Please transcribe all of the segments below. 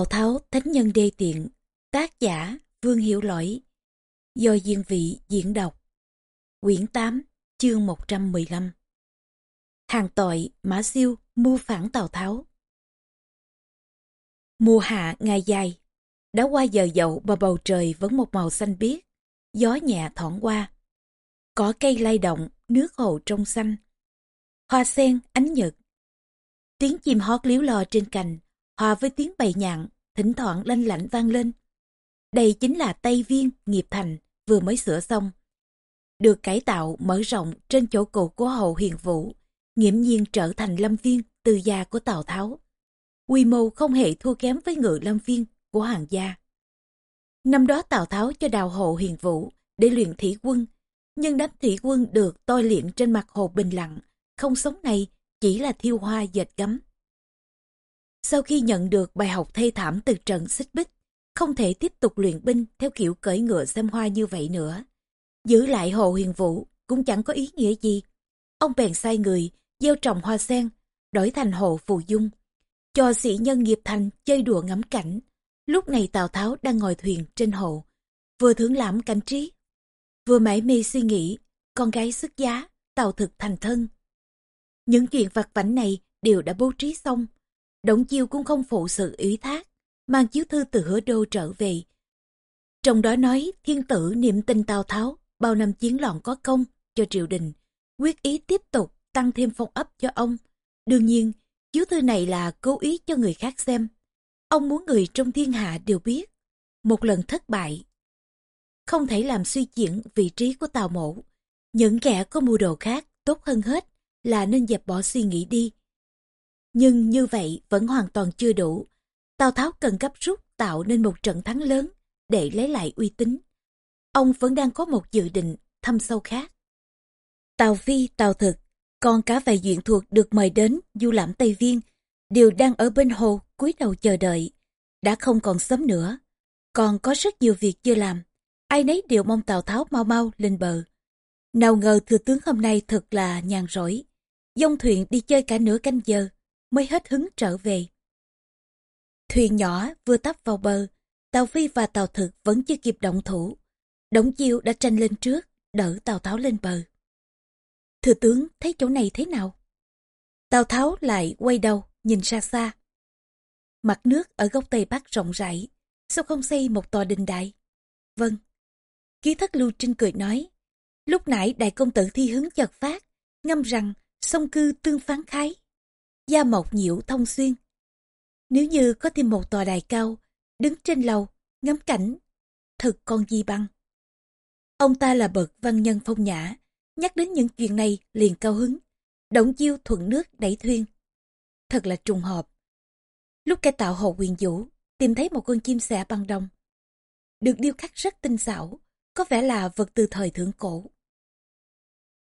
Tào Tháo Thánh Nhân Đê Tiện Tác giả Vương Hiểu Lỗi Do Diên Vị diễn đọc. Quyển 8 chương 115 Hàng tội Mã Siêu mưu phản Tào Tháo. Mùa hạ ngày dài Đã qua giờ dậu mà bầu trời vẫn một màu xanh biếc Gió nhẹ thoảng qua. Cỏ cây lay động, nước hồ trong xanh. Hoa sen, ánh nhật. Tiếng chim hót líu lo trên cành hòa với tiếng bầy nhạn, thỉnh thoảng lanh lảnh vang lên. Đây chính là Tây Viên, nghiệp thành, vừa mới sửa xong. Được cải tạo, mở rộng trên chỗ cũ của hậu hiền vũ, nghiễm nhiên trở thành lâm viên từ gia của Tào Tháo. Quy mô không hề thua kém với ngự lâm viên của hàng gia. Năm đó Tào Tháo cho đào hộ hiền vũ để luyện thủy quân, nhưng đám thủy quân được tôi luyện trên mặt hồ bình lặng, không sống này chỉ là thiêu hoa dệt gấm. Sau khi nhận được bài học thê thảm từ trận xích bích, không thể tiếp tục luyện binh theo kiểu cởi ngựa xem hoa như vậy nữa. Giữ lại hồ huyền vũ cũng chẳng có ý nghĩa gì. Ông bèn sai người, gieo trồng hoa sen, đổi thành hồ phù dung. Cho sĩ nhân nghiệp thành chơi đùa ngắm cảnh. Lúc này Tào Tháo đang ngồi thuyền trên hồ, vừa thưởng lãm cảnh trí, vừa mải mê suy nghĩ, con gái xuất giá, Tào thực thành thân. Những chuyện vặt vảnh này đều đã bố trí xong, Động chiêu cũng không phụ sự ủy thác, mang chiếu thư từ hứa đô trở về. Trong đó nói thiên tử niệm tin Tào Tháo, bao năm chiến loạn có công cho triều đình, quyết ý tiếp tục tăng thêm phong ấp cho ông. Đương nhiên, chiếu thư này là cố ý cho người khác xem. Ông muốn người trong thiên hạ đều biết, một lần thất bại. Không thể làm suy chuyển vị trí của Tào Mộ. Những kẻ có mưu đồ khác tốt hơn hết là nên dẹp bỏ suy nghĩ đi, nhưng như vậy vẫn hoàn toàn chưa đủ. Tào Tháo cần gấp rút tạo nên một trận thắng lớn để lấy lại uy tín. Ông vẫn đang có một dự định thâm sâu khác. Tào Phi, Tào Thực, còn cả vài duyện thuộc được mời đến du lãm Tây Viên, đều đang ở bên hồ cúi đầu chờ đợi. Đã không còn sớm nữa, còn có rất nhiều việc chưa làm. Ai nấy đều mong Tào Tháo mau mau lên bờ. Nào ngờ thừa tướng hôm nay thật là nhàn rỗi. Dông thuyền đi chơi cả nửa canh giờ, mới hết hứng trở về. Thuyền nhỏ vừa tấp vào bờ, Tàu Phi và Tàu Thực vẫn chưa kịp động thủ. Đổng Chiêu đã tranh lên trước, đỡ Tàu Tháo lên bờ. Thừa tướng thấy chỗ này thế nào? Tào Tháo lại quay đầu, nhìn xa xa. Mặt nước ở góc Tây Bắc rộng rãi, sao không xây một tòa đình đại? Vâng. Ký thất Lưu Trinh cười nói, lúc nãy đại công tử thi hứng chợt phát, ngâm rằng sông cư tương phán khái da mộc nhiễu thông xuyên. Nếu như có thêm một tòa đài cao, đứng trên lầu, ngắm cảnh, thật con di băng. Ông ta là bậc văn nhân phong nhã, nhắc đến những chuyện này liền cao hứng. Động chiêu thuận nước đẩy thuyền. Thật là trùng hợp. Lúc cải tạo hồ quyền vũ, tìm thấy một con chim sẻ băng đông. Được điêu khắc rất tinh xảo, có vẻ là vật từ thời thượng cổ.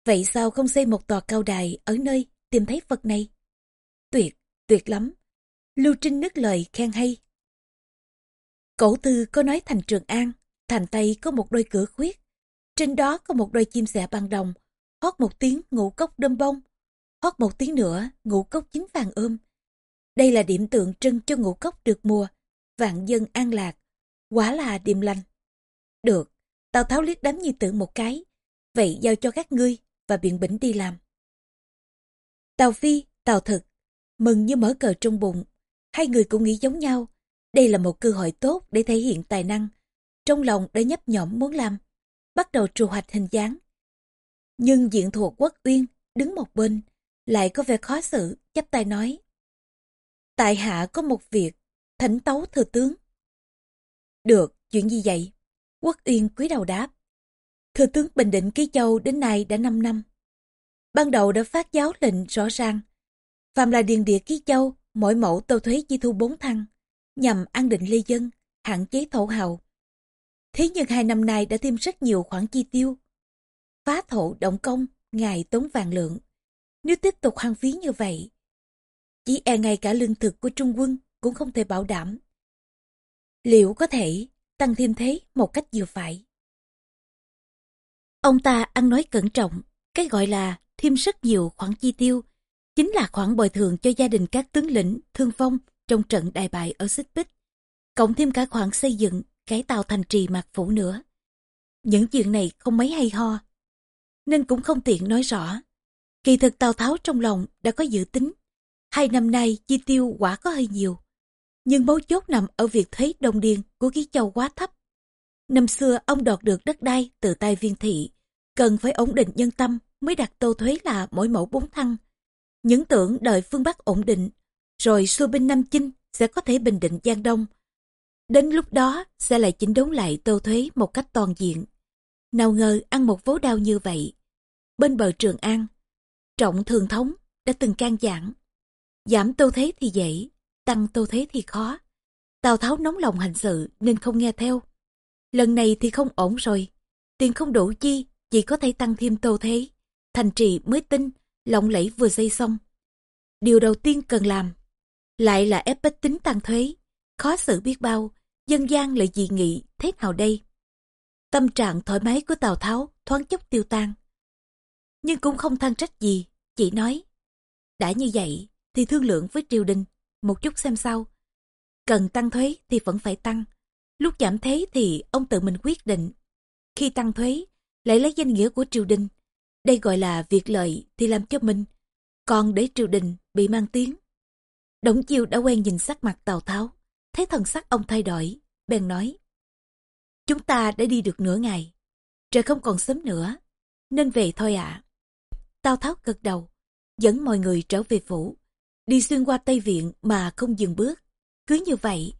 Vậy sao không xây một tòa cao đài ở nơi tìm thấy vật này? Tuyệt, tuyệt lắm. Lưu Trinh nức lời khen hay. Cổ thư có nói thành Trường An, thành Tây có một đôi cửa khuyết. Trên đó có một đôi chim sẻ bằng đồng, hót một tiếng ngũ cốc đâm bông, hót một tiếng nữa ngũ cốc trứng vàng ôm. Đây là điểm tượng trưng cho ngũ cốc được mùa, vạn dân an lạc, quả là điềm lành. Được, Tào Tháo liếc đám nhi tử một cái, vậy giao cho các ngươi và biện bỉnh đi làm. Tào Phi, Tào Thực mừng như mở cờ trong bụng. Hai người cũng nghĩ giống nhau. Đây là một cơ hội tốt để thể hiện tài năng. Trong lòng đã nhấp nhõm muốn làm. Bắt đầu trù hoạch hình dáng. Nhưng diện thuộc quốc uyên đứng một bên, lại có vẻ khó xử, chắp tay nói tại hạ có một việc thỉnh tấu thừa tướng được, chuyện gì vậy quốc uyên cúi đầu đáp thừa tướng bình định ký châu đến nay đã 5 năm ban đầu đã phát giáo lệnh rõ ràng Phạm là điền địa ký châu, mỗi mẫu tâu thuế chi thu bốn thăng, nhằm an định lê dân, hạn chế thổ hào. Thế nhưng hai năm nay đã thêm rất nhiều khoản chi tiêu. Phá thổ động công, ngài tốn vàng lượng. Nếu tiếp tục hoang phí như vậy, chỉ e ngay cả lương thực của Trung quân cũng không thể bảo đảm. Liệu có thể tăng thêm thế một cách vừa phải? Ông ta ăn nói cẩn trọng, cái gọi là thêm rất nhiều khoản chi tiêu chính là khoản bồi thường cho gia đình các tướng lĩnh thương vong trong trận đại bại ở Xích Bích. cộng thêm cả khoản xây dựng, cải tạo thành trì mạc phủ nữa. Những chuyện này không mấy hay ho, nên cũng không tiện nói rõ. Kỳ thực Tào Tháo trong lòng đã có dự tính, hai năm nay chi tiêu quả có hơi nhiều. Nhưng mấu chốt nằm ở việc thuế đồng điền của Ký Châu quá thấp. Năm xưa ông đoạt được đất đai từ tay viên thị, cần phải ổn định nhân tâm mới đặt tô thuế là mỗi mẫu bốn thăng. Những tưởng đợi phương Bắc ổn định, rồi xua binh Nam Chinh sẽ có thể bình định Giang Đông. Đến lúc đó sẽ lại chỉnh đốn lại tô thuế một cách toàn diện. Nào ngờ ăn một vố đau như vậy. Bên bờ Trường An, trọng thường thống đã từng can giảng. Giảm tô thế thì dễ, tăng tô thế thì khó. Tào Tháo nóng lòng hành sự nên không nghe theo. Lần này thì không ổn rồi. Tiền không đủ chi, chỉ có thể tăng thêm tô thế. Thành trì mới tin lộng lẫy vừa xây xong. Điều đầu tiên cần làm, lại là ép bách tính tăng thuế. Khó xử biết bao, dân gian lại dị nghị thế nào đây? Tâm trạng thoải mái của Tào Tháo thoáng chốc tiêu tan. Nhưng cũng không than trách gì, chỉ nói. Đã như vậy, thì thương lượng với triều đình, một chút xem sau. Cần tăng thuế thì vẫn phải tăng. Lúc giảm thế thì ông tự mình quyết định. Khi tăng thuế, lại lấy danh nghĩa của triều đình. Đây gọi là việc lợi thì làm cho mình. Còn để triều đình bị mang tiếng. Đổng chiêu đã quen nhìn sắc mặt Tào Tháo. Thấy thần sắc ông thay đổi, bèn nói. Chúng ta đã đi được nửa ngày. Trời không còn sớm nữa, nên về thôi ạ. Tào Tháo gật đầu, dẫn mọi người trở về phủ. Đi xuyên qua Tây Viện mà không dừng bước. Cứ như vậy,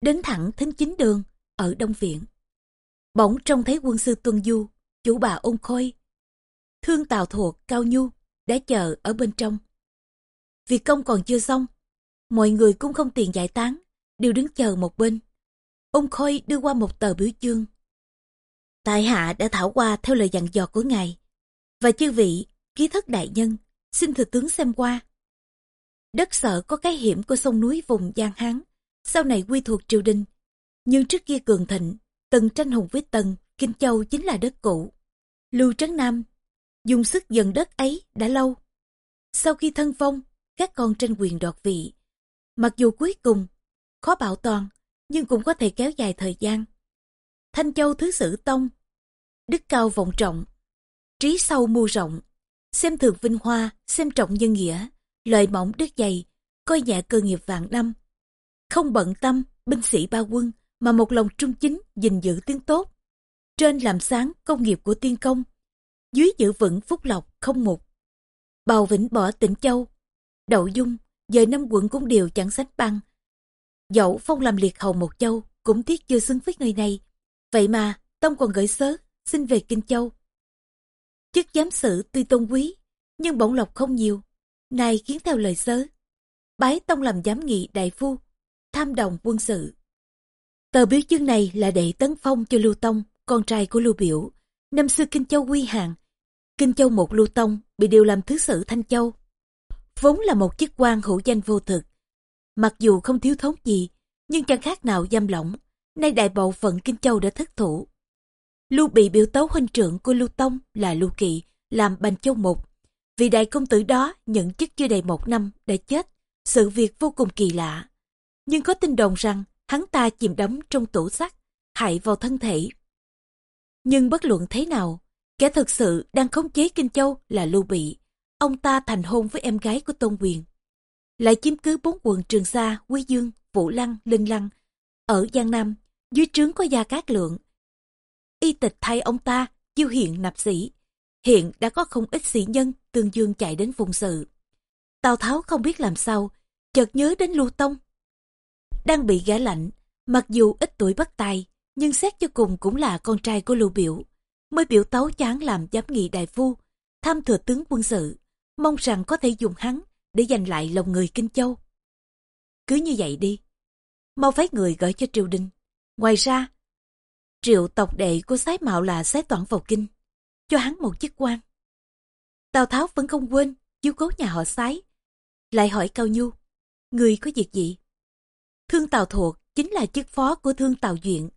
đến thẳng thính chính đường ở Đông Viện. Bỗng trông thấy quân sư Tuân Du, chủ bà ôn khôi. Thương Tào thuộc Cao Nhu đã chờ ở bên trong. Việc công còn chưa xong, mọi người cũng không tiền giải tán, đều đứng chờ một bên. ông khôi đưa qua một tờ biểu chương. Tại hạ đã thảo qua theo lời dặn dò của ngài. Và chư vị, ký thất đại nhân, xin thừa tướng xem qua. Đất sở có cái hiểm của sông núi vùng Giang Hán, sau này quy thuộc triều đình. Nhưng trước kia cường thịnh, từng tranh hùng với tần, Kinh Châu chính là đất cũ. Lưu Trấn Nam, dùng sức dần đất ấy đã lâu. Sau khi thân vong, các con tranh quyền đoạt vị. Mặc dù cuối cùng, khó bảo toàn, nhưng cũng có thể kéo dài thời gian. Thanh Châu Thứ Sử Tông, đức cao vọng trọng, trí sâu mưu rộng, xem thường vinh hoa, xem trọng nhân nghĩa, lời mỏng đức dày, coi nhẹ cơ nghiệp vạn năm. Không bận tâm, binh sĩ ba quân, mà một lòng trung chính gìn giữ tiếng tốt. Trên làm sáng công nghiệp của tiên công, dưới giữ vững phúc lộc không mục. Bào Vĩnh bỏ tỉnh Châu, Đậu Dung, dời năm quận cũng đều chẳng sánh bằng. Dẫu phong làm liệt hầu một châu, cũng tiếc chưa xứng với người này. Vậy mà, Tông còn gửi sớ, xin về Kinh Châu. Chức giám sự tuy tôn quý, nhưng bổng lộc không nhiều. Này khiến theo lời sớ. Bái Tông làm giám nghị đại phu, tham đồng quân sự. Tờ biểu chương này là để tấn phong cho Lưu Tông, con trai của Lưu Biểu. Năm xưa Kinh Châu quy hàng, Kinh Châu một Lưu Tông bị điều làm thứ sử Thanh Châu. Vốn là một chức quan hữu danh vô thực. Mặc dù không thiếu thốn gì, nhưng chẳng khác nào giam lỏng. Nay đại bộ phận Kinh Châu đã thất thủ. Lưu bị biểu tấu huynh trưởng của Lưu Tông là Lưu Kỵ, làm Bành Châu Mục. Vì đại công tử đó nhận chức chưa đầy một năm đã chết, sự việc vô cùng kỳ lạ. Nhưng có tin đồn rằng hắn ta chìm đắm trong tủ sắt, hại vào thân thể. Nhưng bất luận thế nào, kẻ thực sự đang khống chế Kinh Châu là Lưu Bị. Ông ta thành hôn với em gái của Tôn Quyền. Lại chiếm cứ bốn quận Trường Sa, Quý Dương, Vũ Lăng, Linh Lăng. Ở Giang Nam, dưới trướng có Gia Cát Lượng. Y tịch thay ông ta, chiêu hiện nạp sĩ. Hiện đã có không ít sĩ nhân tương dương chạy đến vùng sự. Tào Tháo không biết làm sao, chợt nhớ đến Lưu Tông. Đang bị gã lạnh, mặc dù ít tuổi bất tài, nhưng xét cho cùng cũng là con trai của Lưu Biểu. Mới biểu tấu chán làm giám nghị đại phu, tham thừa tướng quân sự, mong rằng có thể dùng hắn để giành lại lòng người Kinh Châu. Cứ như vậy đi, mau phái người gửi cho triều đình. Ngoài ra, triệu tộc đệ của sái mạo là sái toản vào kinh, cho hắn một chức quan. Tào Tháo vẫn không quên chiếu cố nhà họ sái, lại hỏi Cao Nhu, người có việc gì? Thương Tào thuộc chính là chức phó của Thương Tào Duyện.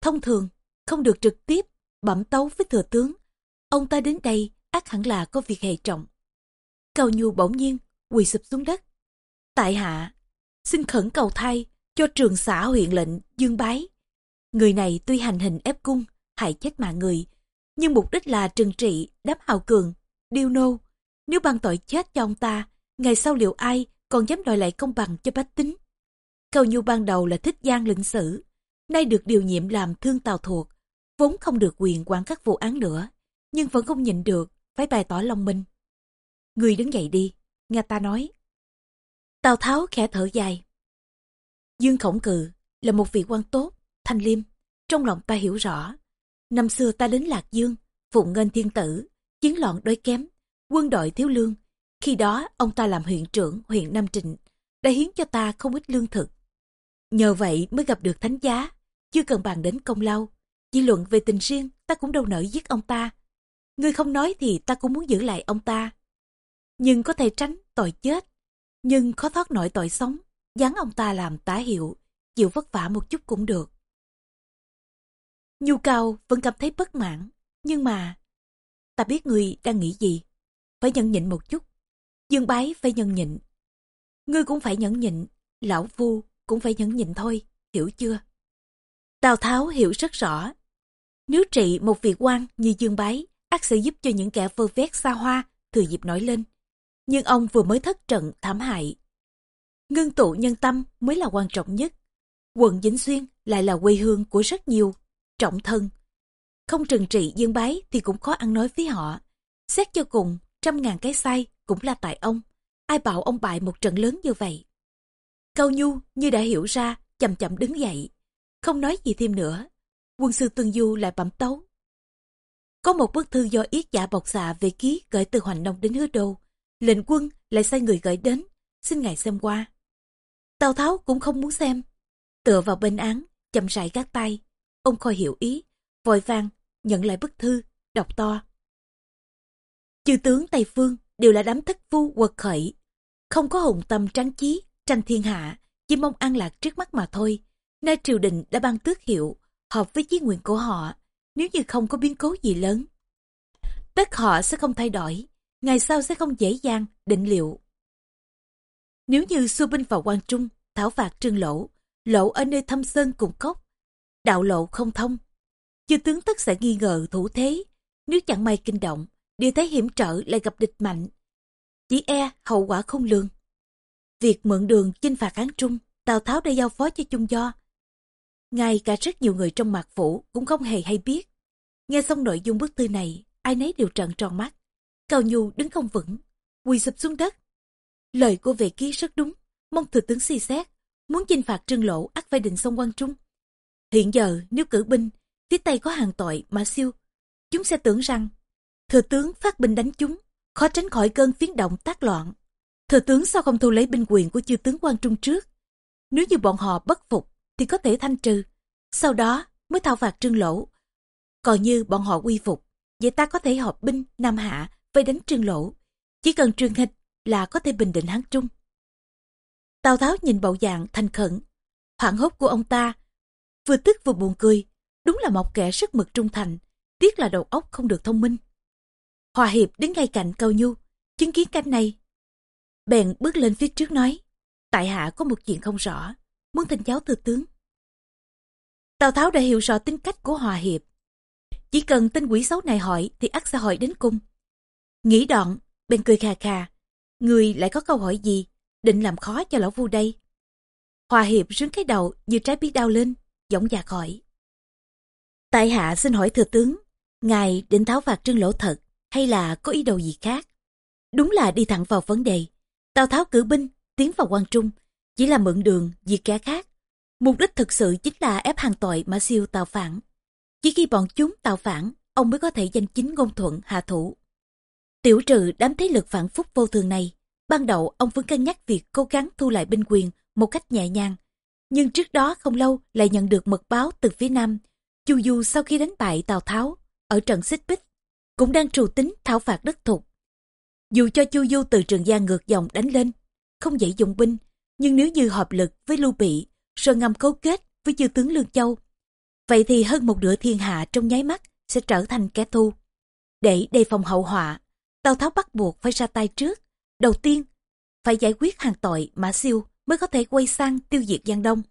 Thông thường, không được trực tiếp bẩm tấu với thừa tướng. Ông ta đến đây ác hẳn là có việc hệ trọng. Cao Nhu bỗng nhiên quỳ sụp xuống đất. Tại hạ, xin khẩn cầu thay cho trường xã huyện lệnh Dương Bái. Người này tuy hành hình ép cung, hại chết mạng người, nhưng mục đích là trừng trị đám hào cường, điêu nô. Nếu ban tội chết cho ông ta, ngày sau liệu ai còn dám đòi lại công bằng cho bách tính. Cầu Nhu ban đầu là thích gian lĩnh sử, nay được điều nhiệm làm thương tàu thuộc, vốn không được quyền quản các vụ án nữa, nhưng vẫn không nhịn được, phải bày tỏ lòng minh. Người đứng dậy đi, nghe ta nói. Tào Tháo khẽ thở dài. Dương Khổng Cự là một vị quan tốt, thanh liêm, trong lòng ta hiểu rõ. Năm xưa ta đến Lạc Dương, phụng ngân thiên tử, chiến loạn đói kém, quân đội thiếu lương. Khi đó ông ta làm huyện trưởng huyện Nam Trịnh, đã hiến cho ta không ít lương thực. Nhờ vậy mới gặp được thánh giá, chưa cần bàn đến công lao. Chỉ luận về tình riêng, ta cũng đâu nỡ giết ông ta. Ngươi không nói thì ta cũng muốn giữ lại ông ta. Nhưng có thể tránh tội chết, nhưng khó thoát nổi tội sống, dán ông ta làm tá hiệu, chịu vất vả một chút cũng được. Nhu cao vẫn cảm thấy bất mãn, nhưng mà ta biết ngươi đang nghĩ gì, phải nhẫn nhịn một chút. Dương bái phải nhẫn nhịn. Ngươi cũng phải nhẫn nhịn, lão phu cũng phải nhẫn nhịn thôi, hiểu chưa? Tào Tháo hiểu rất rõ. Nếu trị một vị quan như Dương Bái, ác sẽ giúp cho những kẻ vơ vét xa hoa, thừa dịp nổi lên. Nhưng ông vừa mới thất trận thảm hại. Ngưng tụ nhân tâm mới là quan trọng nhất. Quận Vĩnh Xuyên lại là quê hương của rất nhiều, trọng thân. Không trừng trị Dương Bái thì cũng khó ăn nói với họ. Xét cho cùng, trăm ngàn cái sai cũng là tại ông. Ai bảo ông bại một trận lớn như vậy? Cao Nhu như đã hiểu ra, chậm chậm đứng dậy. Không nói gì thêm nữa. Quân sư Tương Du lại bẩm tấu. Có một bức thư do yết giả bọc xạ về ký gửi từ Hoành Nông đến Hứa Đô. Lệnh quân lại sai người gửi đến, xin ngài xem qua. Tào Tháo cũng không muốn xem. Tựa vào bên án, chậm rãi gác tay. Ông khôi hiểu ý, vội vàng, nhận lại bức thư, đọc to. Chư tướng Tây Phương đều là đám thất phu quật khởi. Không có hùng tâm tráng chí, tranh thiên hạ, chỉ mong an lạc trước mắt mà thôi. Nay triều đình đã ban tước hiệu, hợp với chí nguyện của họ, nếu như không có biến cố gì lớn. Tất họ sẽ không thay đổi, ngày sau sẽ không dễ dàng định liệu. Nếu như xua binh vào quan trung, thảo phạt trương lỗ, lỗ ở nơi thâm sơn cùng cốc, đạo lộ không thông. Chư tướng tất sẽ nghi ngờ thủ thế, nếu chẳng may kinh động, địa thế hiểm trở lại gặp địch mạnh. Chỉ e hậu quả không lường. Việc mượn đường chinh phạt án trung, Tào Tháo đã giao phó cho Trung Do. Ngay cả rất nhiều người trong mạc phủ cũng không hề hay biết. Nghe xong nội dung bức thư này, ai nấy đều trợn tròn mắt. Cao Nhu đứng không vững, quỳ sụp xuống đất. Lời của vệ ký rất đúng, mong thừa tướng suy xét, muốn chinh phạt trương lộ ắt phải định sông quan trung. Hiện giờ nếu cử binh, phía Tây có hàng tội mà siêu, chúng sẽ tưởng rằng thừa tướng phát binh đánh chúng, khó tránh khỏi cơn phiến động tác loạn. Thừa tướng sao không thu lấy binh quyền của chư tướng quan trung trước? Nếu như bọn họ bất phục, thì có thể thanh trừ. Sau đó mới thao phạt trương lỗ. Còn như bọn họ quy phục, vậy ta có thể họp binh Nam Hạ vây đánh trương lỗ. Chỉ cần truyền hịch là có thể bình định hán trung. Tào Tháo nhìn bộ dạng thành khẩn, hoảng hốt của ông ta, vừa tức vừa buồn cười, đúng là một kẻ rất mực trung thành, tiếc là đầu óc không được thông minh. Hòa Hiệp đứng ngay cạnh Cao Nhu, chứng kiến cảnh này. Bèn bước lên phía trước nói, tại hạ có một chuyện không rõ, muốn thỉnh giáo thừa tướng. Tào Tháo đã hiểu rõ tính cách của Hòa Hiệp. Chỉ cần tên quỷ xấu này hỏi thì ắt sẽ hỏi đến cung. Nghĩ đoạn, bên cười khà khà. Người lại có câu hỏi gì, định làm khó cho lão vu đây. Hòa Hiệp rướng cái đầu như trái biết đau lên, giọng già khỏi. Tại hạ xin hỏi thừa tướng, ngài định tháo phạt trương lỗ thật hay là có ý đồ gì khác? Đúng là đi thẳng vào vấn đề. Tào Tháo cử binh, tiến vào quan trung, chỉ là mượn đường, diệt kẻ khác. Mục đích thực sự chính là ép hàng tội mà siêu tào phản. Chỉ khi bọn chúng tào phản, ông mới có thể danh chính ngôn thuận hạ thủ. Tiểu trừ đám thế lực phản phúc vô thường này, ban đầu ông vẫn cân nhắc việc cố gắng thu lại binh quyền một cách nhẹ nhàng. Nhưng trước đó không lâu lại nhận được mật báo từ phía Nam. Chu Du sau khi đánh bại Tào Tháo ở trận xích bích, cũng đang trù tính thảo phạt đất thục. Dù cho Chu Du từ Trường Giang ngược dòng đánh lên, không dễ dùng binh, nhưng nếu như hợp lực với Lưu Bị, rồi ngầm cấu kết với chư tướng Lương Châu, vậy thì hơn một nửa thiên hạ trong nháy mắt sẽ trở thành kẻ thù. Để đề phòng hậu họa, Tào Tháo bắt buộc phải ra tay trước. Đầu tiên, phải giải quyết hàng tội Mã Siêu mới có thể quay sang tiêu diệt Giang Đông.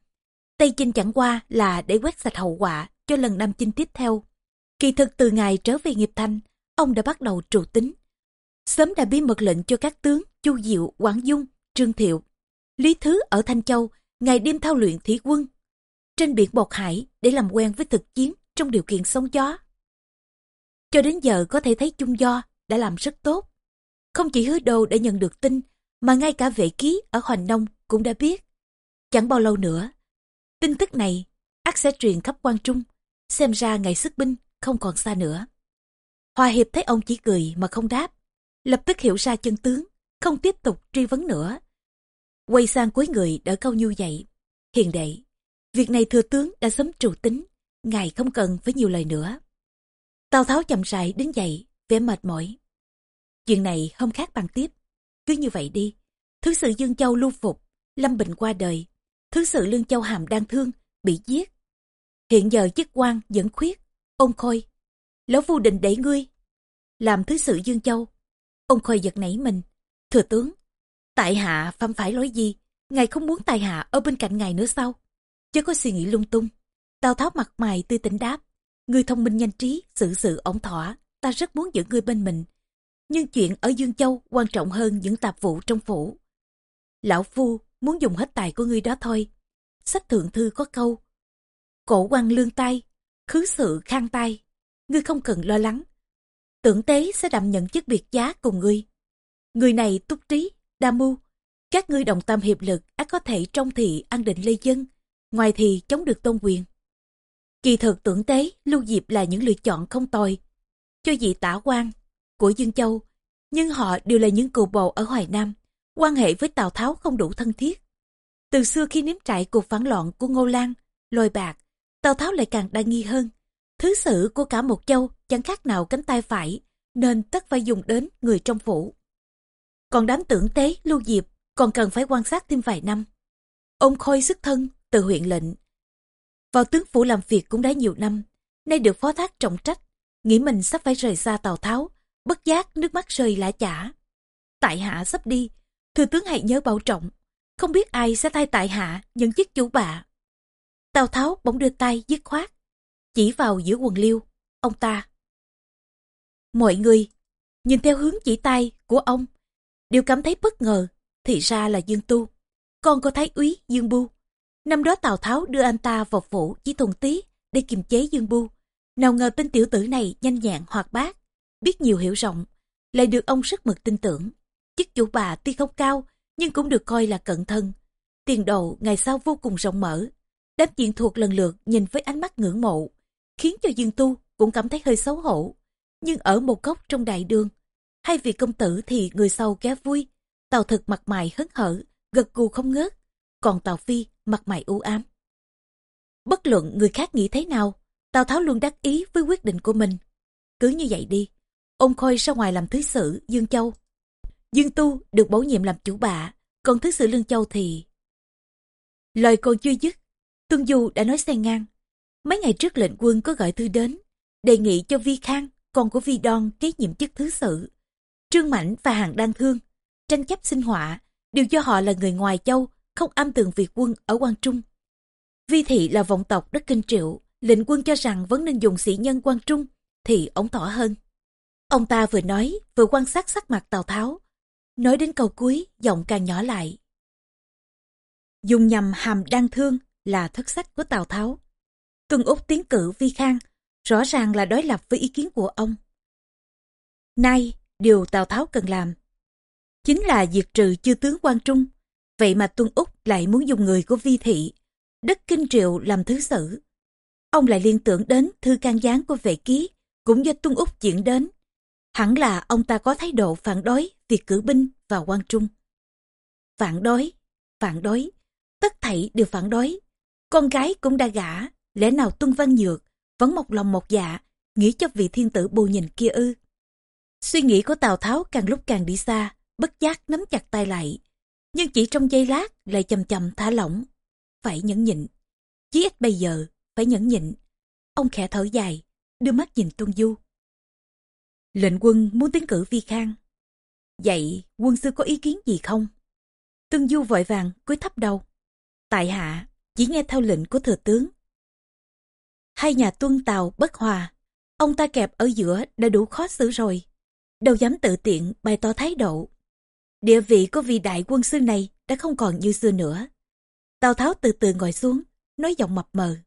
Tây Chinh chẳng qua là để quét sạch hậu quả cho lần Nam Chinh tiếp theo. Kỳ thực từ ngày trở về nghiệp thành, ông đã bắt đầu trụ tính. Sớm đã bí mật lệnh cho các tướng Chu Diệu, Quảng Dung, Trương Thiệu, Lý Thứ ở Thanh Châu, ngày đêm thao luyện thủy quân. Trên biển Bột Hải để làm quen với thực chiến trong điều kiện sóng gió. Cho đến giờ có thể thấy Chung Do đã làm rất tốt. Không chỉ hứa đô đã nhận được tin, mà ngay cả vệ ký ở Hoành Nông cũng đã biết. Chẳng bao lâu nữa, tin tức này ác sẽ truyền khắp quan trung, xem ra ngày sức binh không còn xa nữa. Hòa Hiệp thấy ông chỉ cười mà không đáp, lập tức hiểu ra chân tướng, không tiếp tục truy vấn nữa. Quay sang cuối người đỡ câu nhu dậy. Hiền đệ, việc này thừa tướng đã sớm trù tính, ngài không cần với nhiều lời nữa. Tào Tháo chậm rãi đứng dậy, vẻ mệt mỏi. Chuyện này không khác bằng tiếp. Cứ như vậy đi. Thứ sự Dương Châu lưu phục, Lâm Bình qua đời. Thứ sự Lương Châu Hàm đang thương, bị giết. Hiện giờ chức quan vẫn khuyết. Ông Khôi, lão phu định để ngươi. Làm thứ sự Dương Châu. Ông Khôi giật nảy mình. Thừa tướng, tại hạ phạm phải lỗi gì? Ngài không muốn tài hạ ở bên cạnh ngài nữa sao? Chứ có suy nghĩ lung tung. Tào Tháo mặt mày tươi tỉnh đáp. Người thông minh nhanh trí, xử sự ổn thỏa. Ta rất muốn giữ ngươi bên mình nhưng chuyện ở Dương Châu quan trọng hơn những tạp vụ trong phủ. Lão Phu muốn dùng hết tài của ngươi đó thôi. Sách thượng thư có câu. Cổ quan lương tay, khứ sự khang tay. Ngươi không cần lo lắng. Tưởng tế sẽ đảm nhận chức biệt giá cùng ngươi. Người này túc trí, đa mưu. Các ngươi đồng tâm hiệp lực ác có thể trong thị an định lê dân, ngoài thì chống được tôn quyền. Kỳ thực tưởng tế, lưu diệp là những lựa chọn không tồi. Cho vị tả quan của Dương Châu, nhưng họ đều là những cựu bầu ở Hoài Nam, quan hệ với Tào Tháo không đủ thân thiết. Từ xưa khi nếm trải cuộc phản loạn của Ngô Lan, lôi bạc, Tào Tháo lại càng đa nghi hơn. Thứ sử của cả một châu chẳng khác nào cánh tay phải, nên tất phải dùng đến người trong phủ. Còn đám tưởng tế, lưu diệp, còn cần phải quan sát thêm vài năm. Ông Khôi sức thân, từ huyện lệnh. Vào tướng phủ làm việc cũng đã nhiều năm, nay được phó thác trọng trách, nghĩ mình sắp phải rời xa Tào Tháo, bất giác nước mắt rơi lã chả. Tại hạ sắp đi, thừa tướng hãy nhớ bảo trọng, không biết ai sẽ thay tại hạ nhận chức chủ bạ. Tào Tháo bỗng đưa tay dứt khoát, chỉ vào giữa quần liêu, ông ta. Mọi người, nhìn theo hướng chỉ tay của ông, đều cảm thấy bất ngờ, thì ra là Dương Tu, con có thái úy Dương Bu. Năm đó Tào Tháo đưa anh ta vào phủ chỉ thuần tí để kiềm chế Dương Bu. Nào ngờ tên tiểu tử này nhanh nhẹn hoạt bát, biết nhiều hiểu rộng, lại được ông rất mực tin tưởng. Chức chủ bà tuy không cao, nhưng cũng được coi là cận thân. Tiền đồ ngày sau vô cùng rộng mở. Đám diện thuộc lần lượt nhìn với ánh mắt ngưỡng mộ, khiến cho Dương Tu cũng cảm thấy hơi xấu hổ. Nhưng ở một góc trong đại đường, hai vị công tử thì người sau ghé vui. tào thực mặt mày hớn hở, gật gù không ngớt, còn tào Phi mặt mày u ám. Bất luận người khác nghĩ thế nào, Tào Tháo luôn đắc ý với quyết định của mình. Cứ như vậy đi, Ông Khôi ra ngoài làm thứ sử Dương Châu. Dương Tu được bổ nhiệm làm chủ bạ, còn thứ sử Lương Châu thì... Lời còn chưa dứt, Tuân Du đã nói xen ngang. Mấy ngày trước lệnh quân có gọi thư đến, đề nghị cho Vi Khang, con của Vi Đon kế nhiệm chức thứ sử. Trương Mãnh và Hàng Đan Thương, tranh chấp sinh họa, đều do họ là người ngoài châu, không am tường Việt quân ở Quang Trung. Vi Thị là vọng tộc đất kinh triệu, lệnh quân cho rằng vẫn nên dùng sĩ nhân Quang Trung, thì ổng thỏa hơn. Ông ta vừa nói, vừa quan sát sắc mặt Tào Tháo. Nói đến câu cuối, giọng càng nhỏ lại. Dùng nhầm hàm đan thương là thất sách của Tào Tháo. Tuân Úc tiến cử Vi Khang, rõ ràng là đối lập với ý kiến của ông. Nay, điều Tào Tháo cần làm chính là diệt trừ chư tướng quan trung. Vậy mà Tuân Úc lại muốn dùng người của Vi Thị, đất Kinh Triệu làm thứ sử. Ông lại liên tưởng đến thư can gián của vệ ký, cũng do Tuân Úc chuyển đến. Hẳn là ông ta có thái độ phản đối việc cử binh vào quan trung. Phản đối, phản đối, tất thảy đều phản đối. Con gái cũng đã gả, lẽ nào Tuân Văn Nhược vẫn một lòng một dạ, nghĩ cho vị thiên tử bù nhìn kia ư. Suy nghĩ của Tào Tháo càng lúc càng đi xa, bất giác nắm chặt tay lại. Nhưng chỉ trong giây lát lại chầm chầm thả lỏng. Phải nhẫn nhịn. Chí ít bây giờ, phải nhẫn nhịn. Ông khẽ thở dài, đưa mắt nhìn Tuân Du. Lệnh quân muốn tiến cử Vi Khang. Vậy quân sư có ý kiến gì không? Tuân Du vội vàng cúi thấp đầu. Tại hạ chỉ nghe theo lệnh của thừa tướng. Hai nhà tuân tàu bất hòa, ông ta kẹp ở giữa đã đủ khó xử rồi. Đâu dám tự tiện bày tỏ thái độ. Địa vị của vị đại quân sư này đã không còn như xưa nữa. Tào Tháo từ từ ngồi xuống, nói giọng mập mờ.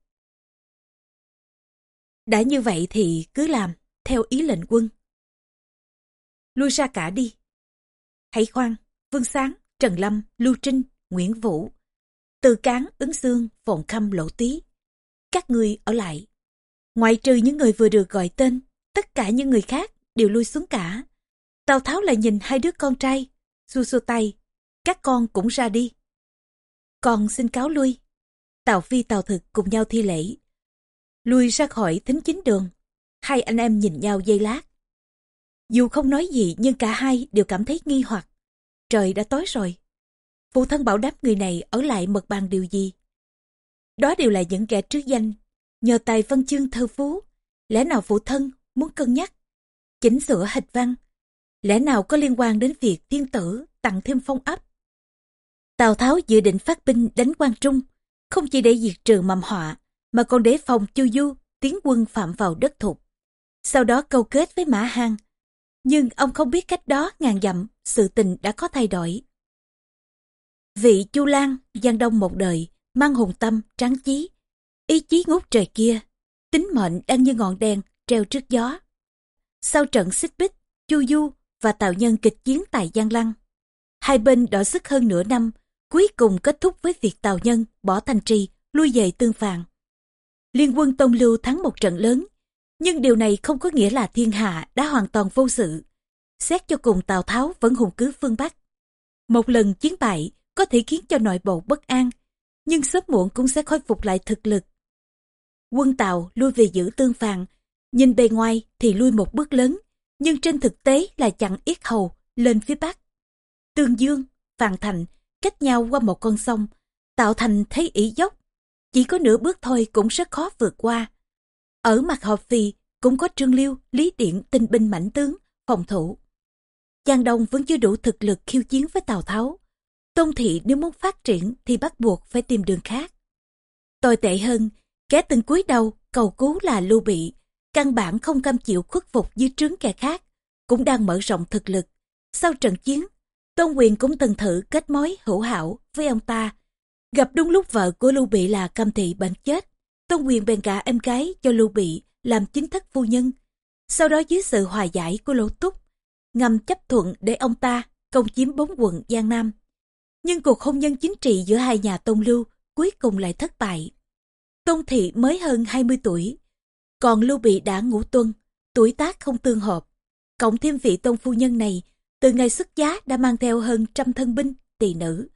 Đã như vậy thì cứ làm, theo ý lệnh quân. Lui ra cả đi. Hãy khoan, Vương Sáng, Trần Lâm, Lưu Trinh, Nguyễn Vũ, Từ Cán, Ứng Sương, Phồn Khâm, Lộ Tý. Các người ở lại. Ngoại trừ những người vừa được gọi tên, tất cả những người khác đều lui xuống cả. Tào Tháo lại nhìn hai đứa con trai, xua xua tay, các con cũng ra đi. Con xin cáo lui. Tào Phi Tào Thực cùng nhau thi lễ. Lui ra khỏi thính chính đường, hai anh em nhìn nhau dây lát. Dù không nói gì nhưng cả hai đều cảm thấy nghi hoặc. Trời đã tối rồi. Phụ thân bảo đáp người này ở lại mật bàn điều gì? Đó đều là những kẻ trước danh, nhờ tài văn chương thơ phú. Lẽ nào phụ thân muốn cân nhắc, chỉnh sửa hịch văn? Lẽ nào có liên quan đến việc thiên tử tặng thêm phong ấp? Tào Tháo dự định phát binh đánh quan Trung, không chỉ để diệt trừ mầm họa, mà còn để phòng Chu Du tiến quân phạm vào đất thục. Sau đó câu kết với Mã Hang. Nhưng ông không biết cách đó ngàn dặm, sự tình đã có thay đổi. Vị Chu Lan, Giang Đông một đời, mang hùng tâm, tráng chí, ý chí ngút trời kia, tính mệnh đang như ngọn đèn treo trước gió. Sau trận xích bích, Chu Du và Tào Nhân kịch chiến tại Giang Lăng. Hai bên đỏ sức hơn nửa năm, cuối cùng kết thúc với việc Tào Nhân bỏ thành trì, lui về tương phàn. Liên quân Tông Lưu thắng một trận lớn, nhưng điều này không có nghĩa là thiên hạ đã hoàn toàn vô sự. Xét cho cùng Tào Tháo vẫn hùng cứ phương Bắc. Một lần chiến bại có thể khiến cho nội bộ bất an, nhưng sớm muộn cũng sẽ khôi phục lại thực lực. Quân Tào lui về giữ tương phàn, nhìn bề ngoài thì lui một bước lớn, nhưng trên thực tế là chặn yết hầu lên phía Bắc. Tương Dương, Vạn Thành cách nhau qua một con sông, tạo thành thế ỉ dốc. Chỉ có nửa bước thôi cũng rất khó vượt qua. Ở mặt họp phì cũng có Trương Liêu, Lý Điện, tinh binh mãnh tướng, phòng thủ. Giang Đông vẫn chưa đủ thực lực khiêu chiến với Tào Tháo. Tôn Thị nếu muốn phát triển thì bắt buộc phải tìm đường khác. Tồi tệ hơn, kẻ từng cúi đầu cầu cứu là Lưu Bị, căn bản không cam chịu khuất phục dưới trướng kẻ khác, cũng đang mở rộng thực lực. Sau trận chiến, Tôn Quyền cũng từng thử kết mối hữu hảo với ông ta. Gặp đúng lúc vợ của Lưu Bị là Cam Thị bệnh chết, Tôn Quyền bèn cả em gái cho Lưu Bị làm chính thất phu nhân. Sau đó dưới sự hòa giải của Lỗ Túc, ngầm chấp thuận để ông ta công chiếm bốn quận Giang Nam. Nhưng cuộc hôn nhân chính trị giữa hai nhà Tôn Lưu cuối cùng lại thất bại. Tôn Thị mới hơn 20 tuổi, còn Lưu Bị đã ngũ tuân, tuổi tác không tương hợp. Cộng thêm vị Tôn Phu Nhân này từ ngày xuất giá đã mang theo hơn trăm thân binh, tỳ nữ.